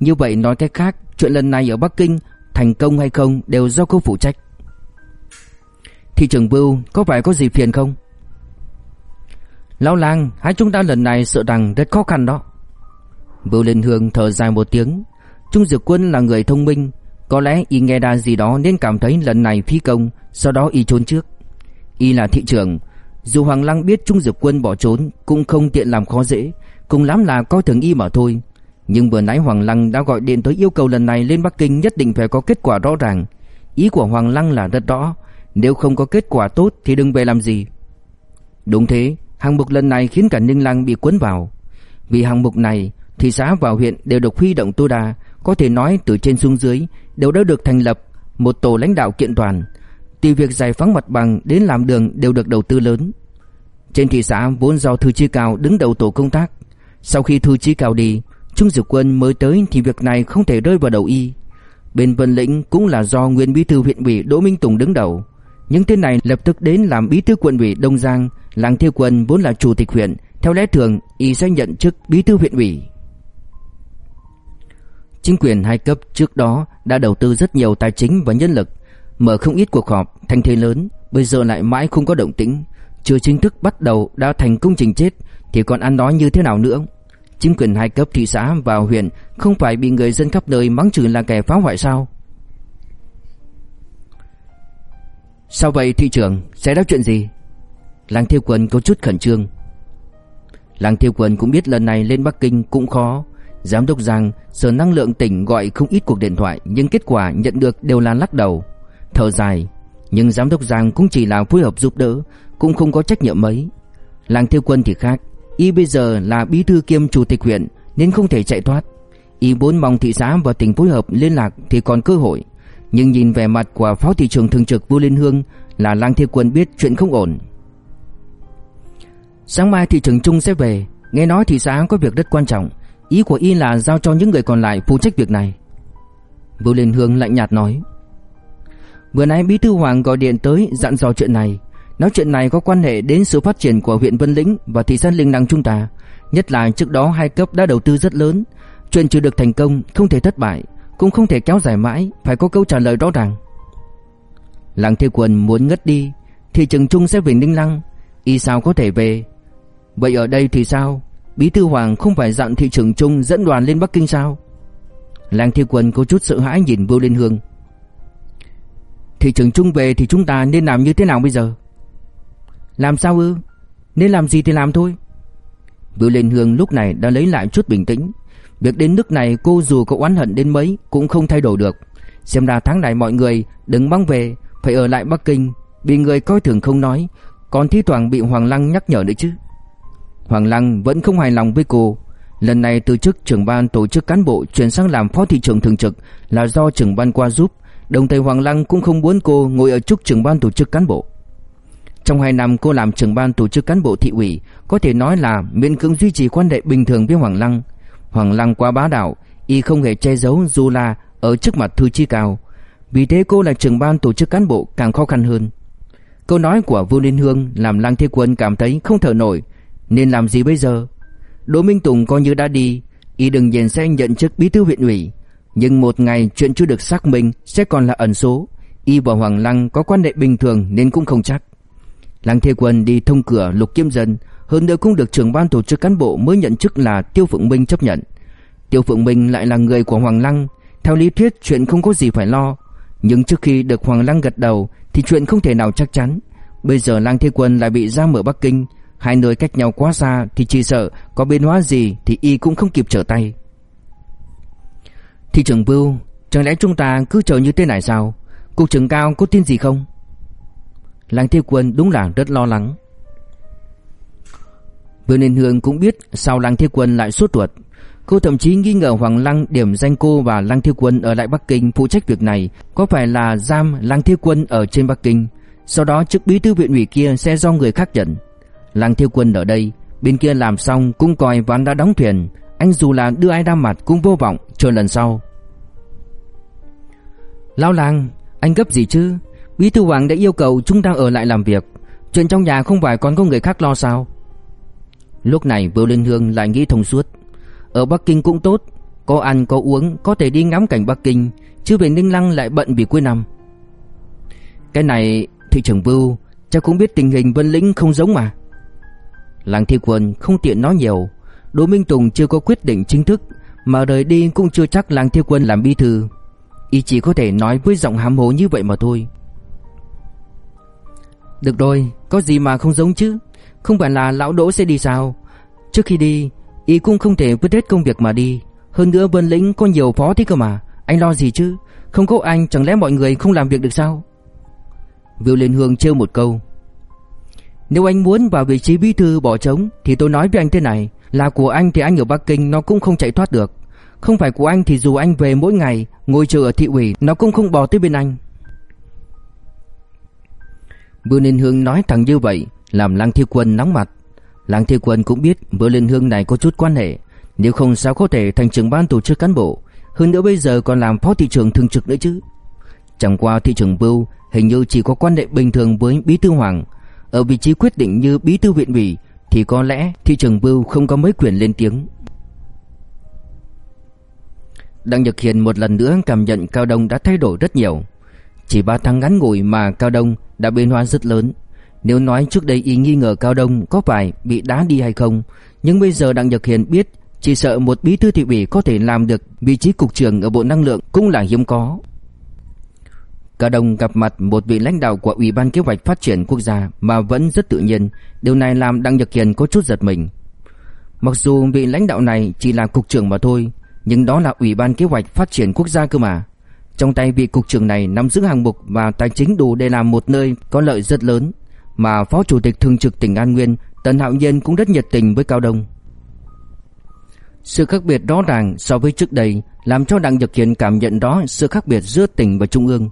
Như vậy nói cách khác, Chuyện lần này ở Bắc Kinh Thành công hay không đều do cô phụ trách. Thị trưởng Vưu có phải có gì phiền không? Lão lang Hai chúng ta lần này sợ rằng rất khó khăn đó. Vưu Liên Hương thở dài một tiếng. Trung Dược Quân là người thông minh. Có lẽ y nghe ra gì đó nên cảm thấy lần này phi công, Sau đó y trốn trước. Y là thị trưởng. Dù Hoàng Lăng biết Trung Dược Quân bỏ trốn Cũng không tiện làm khó dễ. Cùng lắm là coi thường y mà thôi. Nhưng vừa nãy Hoàng Lăng đã gọi điện tới yêu cầu lần này lên Bắc Kinh Nhất định phải có kết quả rõ ràng. Ý của Hoàng Lăng là rất rõ. Nếu không có kết quả tốt thì đừng về làm gì Đúng thế Hàng mục lần này khiến cả Ninh Lăng bị cuốn vào Vì hàng mục này Thị xã và huyện đều được huy động tối đa Có thể nói từ trên xuống dưới Đều đã được thành lập Một tổ lãnh đạo kiện toàn từ việc giải phóng mặt bằng đến làm đường đều được đầu tư lớn. Trên thị xã vốn do Thư chi Cao đứng đầu tổ công tác. Sau khi Thư chi Cao đi, Trung dự Quân mới tới thì việc này không thể rơi vào đầu y. Bên Vân Lĩnh cũng là do nguyên bí thư huyện ủy Đỗ Minh Tùng đứng đầu. Những tên này lập tức đến làm bí thư quận ủy Đông Giang, Làng Thiêu Quân vốn là chủ tịch huyện, theo lẽ thường y sẽ nhận chức bí thư huyện ủy. Chính quyền hai cấp trước đó đã đầu tư rất nhiều tài chính và nhân lực Mở không ít cuộc họp thành thế lớn Bây giờ lại mãi không có động tĩnh. Chưa chính thức bắt đầu đã thành công trình chết Thì còn ăn nói như thế nào nữa? Chính quyền hai cấp thị xã và huyện Không phải bị người dân khắp nơi mắng chửi là kẻ phá hoại sao? Sao vậy thị trưởng? Sẽ ra chuyện gì? Làng thiêu quân có chút khẩn trương. Làng thiêu quân cũng biết lần này lên Bắc Kinh cũng khó. Giám đốc giang Sở năng lượng tỉnh gọi không ít cuộc điện thoại, Nhưng kết quả nhận được đều là lắc đầu. Thở dài, Nhưng giám đốc Giang cũng chỉ là phối hợp giúp đỡ, Cũng không có trách nhiệm mấy. Làng thiêu quân thì khác, Y bây giờ là bí thư kiêm chủ tịch huyện, Nên không thể chạy thoát. Y muốn mong thị xã và tỉnh phối hợp liên lạc Thì còn cơ hội. Nhưng nhìn vẻ mặt của phó thị trưởng thường trực Vũ Liên Hương Là Lang Thiên Quân biết chuyện không ổn. Sáng mai thị trưởng Trung sẽ về. Nghe nói thị xã có việc rất quan trọng. Ý của y là giao cho những người còn lại phụ trách việc này. Vũ Liên Hương lạnh nhạt nói. Vừa nãy Bí thư Hoàng gọi điện tới dặn dò chuyện này. Nói chuyện này có quan hệ đến sự phát triển của huyện Vân Lĩnh và thị xã Linh Đăng chúng ta. Nhất là trước đó hai cấp đã đầu tư rất lớn. Chuyện chưa được thành công, không thể thất bại. Cũng không thể kéo dài mãi, Phải có câu trả lời rõ ràng. Lăng Thế Quân muốn ngất đi, Thì Trừng Trung sẽ về Ninh Lăng. Y sao có thể về? Vậy ở đây thì sao? Bí thư Hoàng không phải dặn thị trưởng Trung dẫn đoàn lên Bắc Kinh sao? Lăng Thế Quân có chút sợ hãi nhìn Vô Liên Hương. Thị trưởng chung về thì chúng ta nên làm như thế nào bây giờ? Làm sao ư? Nên làm gì thì làm thôi. Vưu Liên Hương lúc này đã lấy lại chút bình tĩnh. Việc đến nước này, cô dù có oán hận đến mấy, Cũng không thay đổi được. Xem ra tháng này mọi người, đừng mong về, Phải ở lại Bắc Kinh Bị người coi thường không nói. Còn thi thoảng bị Hoàng Lăng nhắc nhở nữa chứ. Hoàng Lăng vẫn không hài lòng với cô. Lần này từ chức trưởng ban tổ chức cán bộ Chuyển sang làm phó thị trưởng thường trực Là do trưởng ban qua giúp. Đồng thời Hoàng Lăng cũng không muốn cô ngồi ở chức trưởng ban tổ chức cán bộ. Trong 2 năm cô làm trưởng ban tổ chức cán bộ thị ủy, Có thể nói là miễn cưỡng duy trì quan hệ bình thường với Hoàng Lăng. Hoàng Lăng quá bá đạo Y không hề che giấu dù là ở trước mặt thư chi cao Vì thế cô là trưởng ban tổ chức cán bộ càng khó khăn hơn Câu nói của Vương Liên Hương làm Lăng Thế Quân cảm thấy không thở nổi Nên làm gì bây giờ Đỗ Minh Tùng coi như đã đi Y đừng nhìn xe nhận chức bí thư huyện ủy nhưng một ngày chuyện chưa được xác minh sẽ còn là ẩn số. Y và Hoàng Lăng có quan hệ bình thường nên cũng không chắc. Lăng Thế Quân đi thông cửa Lục Kiếm Dân, hơn nữa cũng được trưởng ban tổ chức cán bộ mới nhận chức là Tiêu Phượng Minh chấp nhận. Tiêu Phượng Minh lại là người của Hoàng Lăng, theo lý thuyết chuyện không có gì phải lo, nhưng trước khi được Hoàng Lăng gật đầu thì chuyện không thể nào chắc chắn. Bây giờ Lăng Thế Quân lại bị giam ở Bắc Kinh, hai nơi cách nhau quá xa thì chỉ sợ có biến hóa gì thì y cũng không kịp trở tay. Thị trưởng Bưu Chẳng lẽ chúng ta cứ chờ như thế này sao Cục trưởng cao có tin gì không Lăng Thế Quân đúng là rất lo lắng Vương nên Hương cũng biết Sao Lăng Thiết Quân lại suốt ruột. Cô thậm chí nghi ngờ Hoàng Lăng điểm danh cô và Lăng Thiết Quân ở lại Bắc Kinh phụ trách việc này. Có phải là giam Lăng Thiết Quân ở trên Bắc Kinh? Sau đó chức bí thư viện ủy kia sẽ do người khác nhận. Lăng Thiêu Quân ở đây Bên kia làm xong cũng coi ván đã đóng thuyền. Anh dù là đưa ai ra mặt cũng vô vọng Chờ lần sau. Lão Lăng, Anh gấp gì chứ? Bí thư Hoàng đã yêu cầu chúng ta ở lại làm việc. Chuyện trong nhà không phải còn có người khác lo sao? Lúc này Vưu Linh Hương lại nghĩ thông suốt. Ở Bắc Kinh cũng tốt, Có ăn, có uống, Có thể đi ngắm cảnh Bắc Kinh, Chứ về Ninh Lăng lại bận vì cuối năm. Cái này, thị trưởng Vưu Chắc cũng biết tình hình Vân Lĩnh không giống mà. Làng Thi Quân không tiện nói nhiều. Đỗ Minh Tùng chưa có quyết định chính thức, Mà rời đi cũng chưa chắc Làng Thi Quân làm bí thư. Y chỉ có thể nói với giọng hàm hồ như vậy mà thôi. Được rồi, Có gì mà không giống chứ? Không phải là lão Đỗ sẽ đi sao. Trước khi đi, Y cũng không thể vứt hết công việc mà đi. Hơn nữa Vân Lĩnh có nhiều phó thế cơ mà. Anh lo gì chứ? Không có anh, chẳng lẽ mọi người không làm việc được sao? Viu Liên Hương trêu một câu. Nếu anh muốn vào vị trí bí thư bỏ trống, Thì tôi nói với anh thế này. Là của anh thì anh ở Bắc Kinh, nó cũng không chạy thoát được. Không phải của anh thì dù anh về mỗi ngày, Ngồi chờ ở thị ủy, Nó cũng không bỏ tới bên anh. Viu Liên Hương nói thẳng như vậy. Làm Lăng Thiêu Quân nóng mặt Lăng Thiêu Quân cũng biết bữa Liên Hương này có chút quan hệ, Nếu không sao có thể thành trưởng ban tổ chức cán bộ, Hơn nữa bây giờ còn làm phó thị trưởng thường trực nữa chứ Chẳng qua thị trưởng Bưu hình như chỉ có quan hệ bình thường với bí thư Hoàng. Ở vị trí quyết định như bí thư viện ủy thì có lẽ thị trưởng Bưu không có mấy quyền lên tiếng. Đặng Nhật Hiền một lần nữa cảm nhận Cao Đông đã thay đổi rất nhiều. Chỉ 3 tháng ngắn ngủi mà Cao Đông đã biến hóa rất lớn. Nếu nói trước đây y nghi ngờ Cao Đông có phải bị đá đi hay không, nhưng bây giờ Đặng Nhật Hiền biết chỉ sợ một bí thư thị ủy có thể làm được vị trí cục trưởng ở Bộ Năng lượng cũng là hiếm có. cao đông gặp mặt một vị lãnh đạo của Ủy ban Kế hoạch Phát triển Quốc gia mà vẫn rất tự nhiên, điều này làm Đặng Nhật hiền có chút giật mình. Mặc dù vị lãnh đạo này chỉ là cục trưởng mà thôi, nhưng đó là Ủy ban Kế hoạch Phát triển Quốc gia cơ mà. Trong tay vị cục trưởng này nắm giữ hàng mục và tài chính đủ để làm một nơi có lợi rất lớn, mà Phó Chủ tịch Thường trực tỉnh An Nguyên, Tần Hạo Nhiên cũng rất nhiệt tình với Cao Đông. Sự khác biệt rõ ràng so với trước đây làm cho Đặng Nhật Kiền cảm nhận đó sự khác biệt giữa tỉnh và trung ương.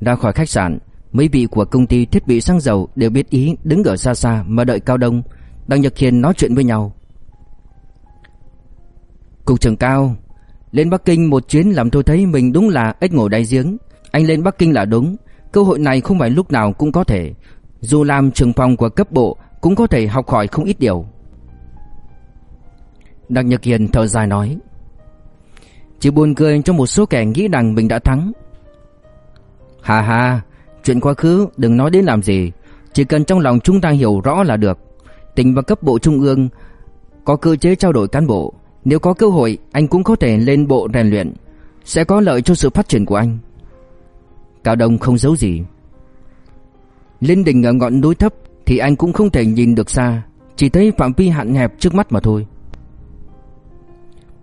Ra khỏi khách sạn, Mấy vị của công ty thiết bị xăng dầu đều biết ý đứng ở xa xa mà đợi Cao Đông Đặng Nhật Hiền nói chuyện với nhau Cục trưởng Cao, Lên Bắc Kinh một chuyến làm tôi thấy mình đúng là ếch ngồi đáy giếng Anh lên Bắc Kinh là đúng, Cơ hội này không phải lúc nào cũng có thể dù làm trưởng phòng của cấp bộ Cũng có thể học hỏi không ít điều Đặng Nhật Hiền thở dài nói Chỉ buồn cười cho một số kẻ nghĩ rằng mình đã thắng Hà hà, chuyện quá khứ đừng nói đến làm gì, chỉ cần trong lòng chúng ta hiểu rõ là được. Tỉnh và cấp bộ trung ương có cơ chế trao đổi cán bộ, nếu có cơ hội anh cũng có thể lên bộ rèn luyện, sẽ có lợi cho sự phát triển của anh. Cao Đông không giấu gì. Lên đỉnh ở ngọn núi thấp thì anh cũng không thể nhìn được xa, chỉ thấy phạm vi hạn hẹp trước mắt mà thôi.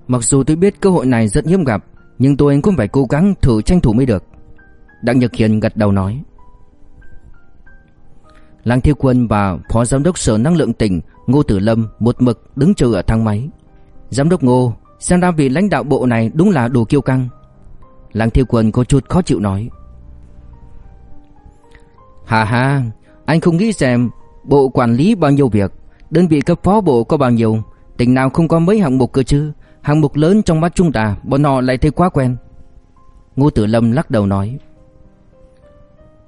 Mặc dù tôi biết cơ hội này rất hiếm gặp, nhưng tôi cũng phải cố gắng thử tranh thủ mới được. Đặng Nhật Hiền gật đầu nói Lăng Thiêu Quân và Phó Giám đốc Sở Năng lượng tỉnh Ngô Tử Lâm một mực đứng chờ ở thang máy Giám đốc Ngô Xem ra vị lãnh đạo bộ này đúng là đủ kiêu căng Lăng Thiêu Quân có chút khó chịu nói Hà hà Anh không nghĩ xem Bộ quản lý bao nhiêu việc Đơn vị cấp phó bộ có bao nhiêu Tỉnh nào không có mấy hạng mục cơ chứ Hạng mục lớn trong mắt chúng ta Bọn họ lại thấy quá quen Ngô Tử Lâm lắc đầu nói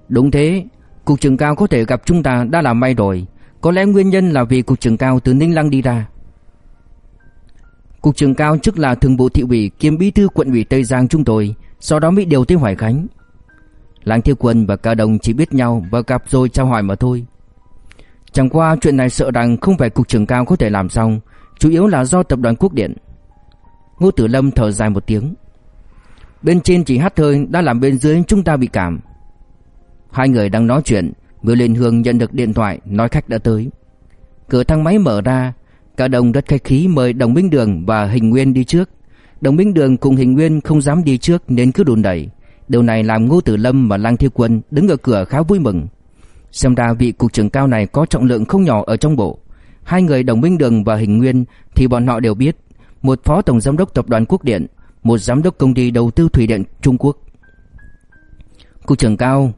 Đúng thế, cục trưởng cao có thể gặp chúng ta đã là may rồi. Có lẽ nguyên nhân là vì cục trưởng cao từ Ninh Lăng đi ra. Cục trưởng cao trước là thường vụ thị ủy kiêm bí thư quận ủy Tây Giang chúng tôi, sau đó mới điều tới Hoài Khánh. Lãng Thiêu Quân và Cao Đồng chỉ biết nhau và gặp rồi trao hỏi mà thôi. Chẳng qua chuyện này sợ rằng không phải cục trưởng cao có thể làm xong, chủ yếu là do tập đoàn Quốc Điện. Ngô Tử Lâm thở dài một tiếng. Bên trên chỉ hát thôi đã làm bên dưới chúng ta bị cảm. Hai người đang nói chuyện Vừa Liên hương nhận được điện thoại Nói khách đã tới Cửa thang máy mở ra Cả đồng rất khách khí mời Đồng Minh Đường và Hình Nguyên đi trước Đồng Minh Đường cùng Hình Nguyên không dám đi trước Nên cứ đùn đẩy Điều này làm Ngô Tử Lâm và Lăng Thiêu Quân Đứng ở cửa khá vui mừng Xem ra vị cục trưởng cao này có trọng lượng không nhỏ ở trong bộ Hai người Đồng Minh Đường và Hình Nguyên Thì bọn họ đều biết Một phó tổng giám đốc tập đoàn Quốc Điện Một giám đốc công ty đầu tư thủy điện Trung Quốc Cục trưởng cao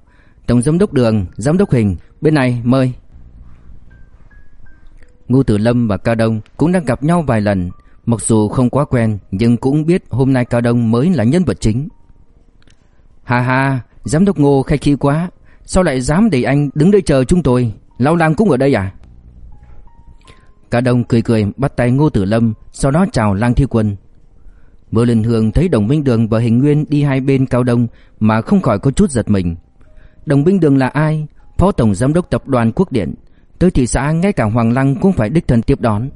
Tổng giám đốc Đường, giám đốc Hình, bên này mời. Ngô Tử Lâm và Cao Đông cũng đã gặp nhau vài lần, mặc dù không quá quen nhưng cũng biết hôm nay Cao Đông mới là nhân vật chính. Hà hà, giám đốc Ngô khách khí quá, sao lại dám để anh đứng đây chờ chúng tôi? Lão Lang cũng ở đây à? Cao Đông cười cười bắt tay Ngô Tử Lâm, sau đó chào Lang Thi Quân. Mơ Linh Hương thấy Đồng Minh Đường và Hình Nguyên đi hai bên Cao Đông mà không khỏi có chút giật mình. Đồng Minh Đường là ai? Phó Tổng Giám đốc Tập đoàn Quốc Điện. Tới thị xã ngay cả Hoàng Lăng cũng phải đích thân tiếp đón.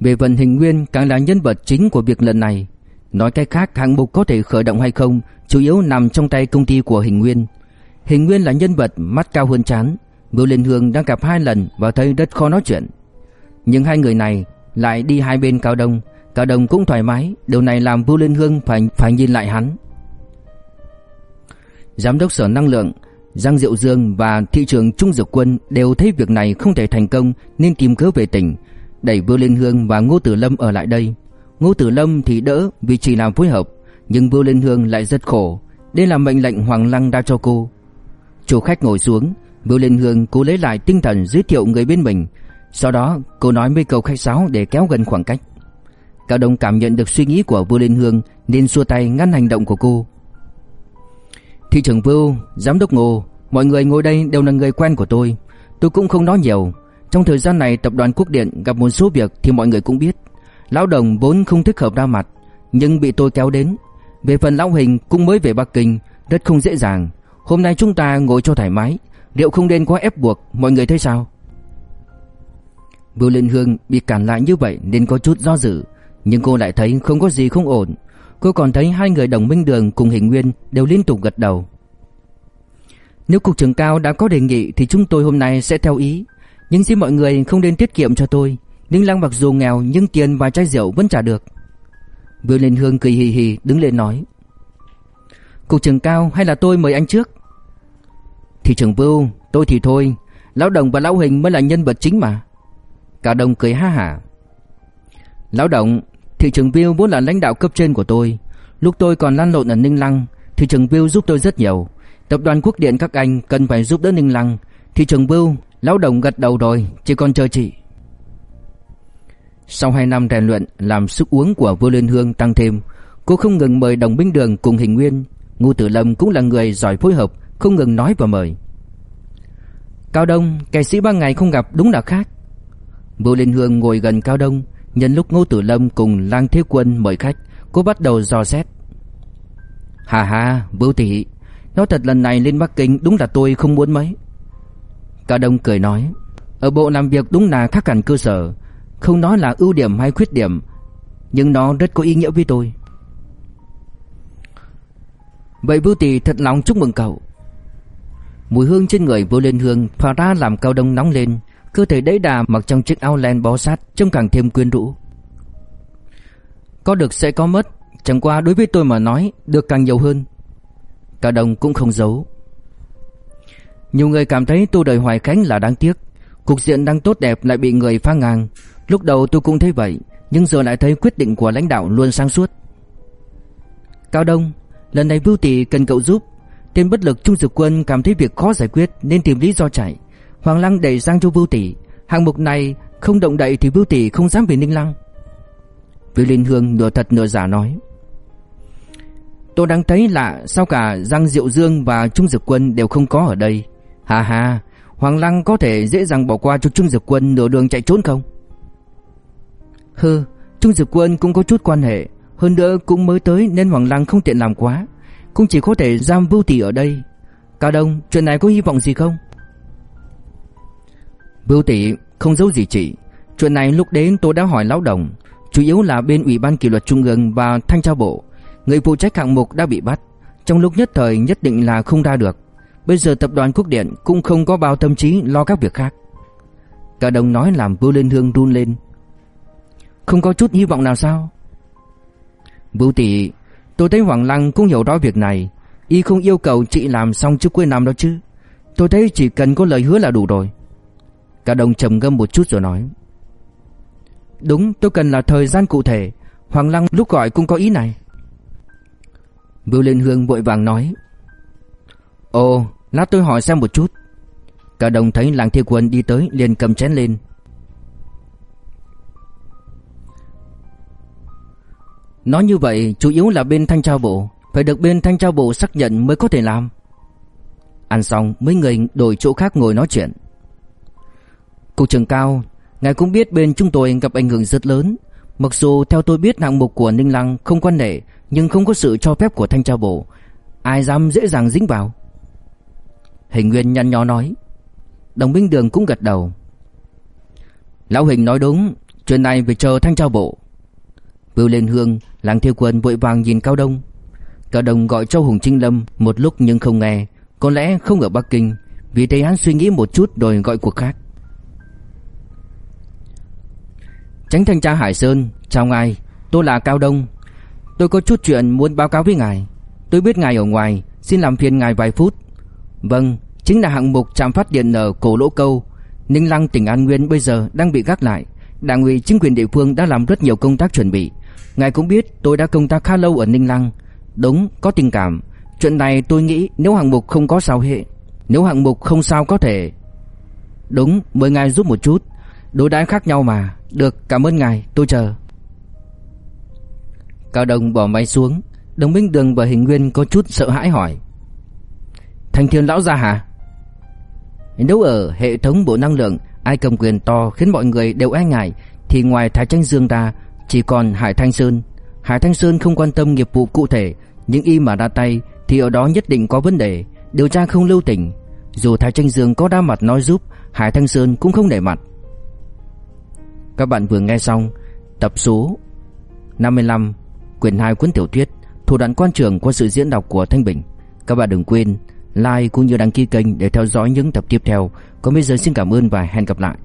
Về phần Hình Nguyên càng là nhân vật chính của việc lần này. Nói cách khác, hạng mục có thể khởi động hay không, chủ yếu nằm trong tay công ty của Hình Nguyên. Hình Nguyên là nhân vật mắt cao hơn chán. Mưu Liên Hương đang gặp hai lần và thấy rất khó nói chuyện. Nhưng hai người này lại đi hai bên Cao Đông Cao Đông cũng thoải mái, Điều này làm Vu Liên Hương phải phải nhìn lại hắn Giám đốc sở năng lượng, Giang Diệu Dương và thị trường Trung Dược Quân Đều thấy việc này không thể thành công, Nên tìm cớ về tỉnh, Đẩy vưu Liên Hương và Ngô Tử Lâm ở lại đây Ngô Tử Lâm thì đỡ vì chỉ làm phối hợp Nhưng Vô Liên Hương lại rất khổ Đây là mệnh lệnh Hoàng Lăng đã cho cô Chủ khách ngồi xuống Vô Liên Hương cố lấy lại tinh thần giới thiệu người bên mình Sau đó cô nói mấy câu khách sáo để kéo gần khoảng cách Cao Đông cảm nhận được suy nghĩ của Vưu Liên Hương nên xua tay ngăn hành động của cô. Thị trưởng Vưu, giám đốc Ngô, mọi người ngồi đây đều là người quen của tôi. Tôi cũng không nói nhiều. Trong thời gian này tập đoàn Quốc Điện gặp một số việc thì mọi người cũng biết. Lão Đồng vốn không thích hợp ra mặt, nhưng bị tôi kéo đến. Về phần Lão Hình cũng mới về Bắc Kinh, rất không dễ dàng. Hôm nay chúng ta ngồi cho thoải mái, liệu không nên quá ép buộc, mọi người thấy sao? Bưu Liên Hương bị cản lại như vậy nên có chút do dự. Nhưng cô lại thấy không có gì không ổn Cô còn thấy hai người đồng minh đường cùng hình nguyên đều liên tục gật đầu Nếu cục trưởng cao đã có đề nghị thì chúng tôi hôm nay sẽ theo ý Nhưng xin mọi người không nên tiết kiệm cho tôi Ninh Lăng mặc dù nghèo nhưng tiền và chai rượu vẫn trả được. Vương Liên Hương cười hì hì đứng lên nói Cục trưởng cao hay là tôi mời anh trước? Thị trưởng Vưu tôi thì thôi. Lão Đồng và Lão Hình mới là nhân vật chính mà. Cả đồng cười ha hả. Lão Đồng Thị trưởng Vưu vốn là lãnh đạo cấp trên của tôi. Lúc tôi còn lăn lộn ở Ninh Lăng Thị trưởng Vưu giúp tôi rất nhiều. Tập đoàn Quốc điện các anh cần phải giúp đỡ Ninh Lăng. Thị trưởng Vưu, Lão Đồng gật đầu rồi Chỉ còn chờ chị. Sau 2 năm rèn luyện, Làm sức uống của Vua Liên Hương tăng thêm, Cô không ngừng mời đồng binh đường cùng hình nguyên. Ngô Tử Lâm cũng là người giỏi phối hợp, Không ngừng nói và mời. Cao Đông, Kẻ sĩ ba ngày không gặp đúng là khác. Vua Liên Hương ngồi gần Cao Đông, Nhân lúc Ngô Tử Lâm cùng Lang Thế Quân mời khách, Cô bắt đầu dò xét. Hà hà Vô tỷ Nói thật lần này lên Bắc Kinh đúng là tôi không muốn mấy. Cao Đông cười nói, Ở bộ làm việc đúng là khác hẳn cơ sở. Không nói là ưu điểm hay khuyết điểm, Nhưng nó rất có ý nghĩa với tôi. Vậy Bưu tỷ thật lòng chúc mừng cậu. Mùi hương trên người vô lên hương phà ra làm Cao Đông nóng lên, Cơ thể đẫy đà mặc trong chiếc áo len bó sát, Trông càng thêm quyến rũ. Có được sẽ có mất, Chẳng qua đối với tôi mà nói, Được càng nhiều hơn. Cao đồng cũng không giấu. Nhiều người cảm thấy tu đời Hoài Khánh là đáng tiếc, Cục diện đang tốt đẹp lại bị người phá ngang. Lúc đầu tôi cũng thấy vậy, Nhưng giờ lại thấy quyết định của lãnh đạo luôn sáng suốt. Cao Đông, Lần này Vưu Tỷ cần cậu giúp. Tên bất lực Trung Dực Quân cảm thấy việc khó giải quyết Nên tìm lý do chạy. Hoàng Lăng đẩy sang cho Vưu Tỷ Hạng mục này không động đậy thì Vưu Tỷ không dám về Ninh Lăng. Vưu Liên Hương nửa thật nửa giả nói. Tôi đang thấy lạ Sao cả Giang Diệu Dương và Trung Dực Quân đều không có ở đây. Hà hà Hoàng Lăng có thể dễ dàng bỏ qua cho Trung Dực Quân nửa đường chạy trốn không? Hừ, Trung Dực Quân cũng có chút quan hệ. Hơn nữa cũng mới tới nên Hoàng Lăng không tiện làm quá. Cũng chỉ có thể giam Vưu Tỷ ở đây. Cao Đông, chuyện này có hy vọng gì không? Bưu tỷ không giấu gì chị. Chuyện này lúc đến tôi đã hỏi lão đồng. Chủ yếu là bên Ủy ban kỷ luật Trung ương và Thanh tra Bộ. Người phụ trách hạng mục đã bị bắt. Trong lúc nhất thời nhất định là không ra được. Bây giờ tập đoàn Quốc Điện cũng không có bao tâm trí lo các việc khác. Cả đồng nói làm Vưu Liên Hương run lên. Không có chút hy vọng nào sao? Bưu tỷ Tôi thấy Hoàng Lăng cũng hiểu rõ việc này. Y không yêu cầu chị làm xong trước cuối năm đó chứ. Tôi thấy chỉ cần có lời hứa là đủ rồi. Cả đồng trầm ngâm một chút rồi nói. Đúng tôi cần là thời gian cụ thể. Hoàng Lăng lúc gọi cũng có ý này. Bưu Liên Hương vội vàng nói. Ồ, lát tôi hỏi xem một chút. Cả đồng thấy làng thiêu quân đi tới liền cầm chén lên. Nói như vậy, chủ yếu là bên thanh tra bộ. Phải được bên thanh tra bộ xác nhận mới có thể làm. Ăn xong, mấy người đổi chỗ khác ngồi nói chuyện. Cục trưởng cao, Ngài cũng biết bên chúng tôi gặp ảnh hưởng rất lớn. Mặc dù theo tôi biết hạng mục của Ninh Lăng không quan hệ, Nhưng không có sự cho phép của thanh tra bộ. Ai dám dễ dàng dính vào? Hình Nguyên nhăn nhó nói. Đồng Minh Đường cũng gật đầu. Lão Hình nói đúng, Chuyện này phải chờ thanh tra bộ. Vưu liên hương Làng thiêu quân vội vàng nhìn Cao Đông. Cao Đông gọi châu Hùng Trinh Lâm Một lúc nhưng không nghe. Có lẽ không ở Bắc Kinh, Vì thế hắn suy nghĩ một chút rồi gọi cuộc khác. Tránh thanh tra Hải Sơn, Chào ngài, Tôi là Cao Đông. Tôi có chút chuyện muốn báo cáo với ngài. Tôi biết ngài ở ngoài, Xin làm phiền ngài vài phút. Vâng Chính là hạng mục trạm phát điện ở Cổ Lỗ Câu. Ninh Lăng tỉnh An Nguyên bây giờ đang bị gác lại. Đảng ủy chính quyền địa phương đã làm rất nhiều công tác chuẩn bị. Ngài cũng biết tôi đã công tác khá lâu ở Ninh Lăng. Đúng, có tình cảm. Chuyện này tôi nghĩ nếu hạng mục không có sao hệ Nếu hạng mục không sao có thể. Đúng, mời ngài giúp một chút. Đối đãi khác nhau mà. Được, cảm ơn ngài. Tôi chờ. Cao Đồng bỏ máy xuống. Đồng Minh Đường và Hình Nguyên có chút sợ hãi hỏi. Thành thiên lão gia hả? Nếu ở hệ thống bộ năng lượng, Ai cầm quyền to khiến mọi người đều e ngại, Thì ngoài Thái Tranh Dương ra chỉ còn Hải Thanh Sơn. Hải Thanh Sơn không quan tâm nghiệp vụ cụ thể, Nhưng y mà ra tay Thì ở đó nhất định có vấn đề, Điều tra không lưu tình. Dù Thái Tranh Dương có đa mặt nói giúp, Hải Thanh Sơn cũng không để mặt. Các bạn vừa nghe xong Tập số 55 Quyển 2 cuốn tiểu thuyết Thủ đoạn quan trường qua sự diễn đọc của Thanh Bình. Các bạn đừng quên like cũng như đăng ký kênh để theo dõi những tập tiếp theo. Còn bây giờ xin cảm ơn và hẹn gặp lại.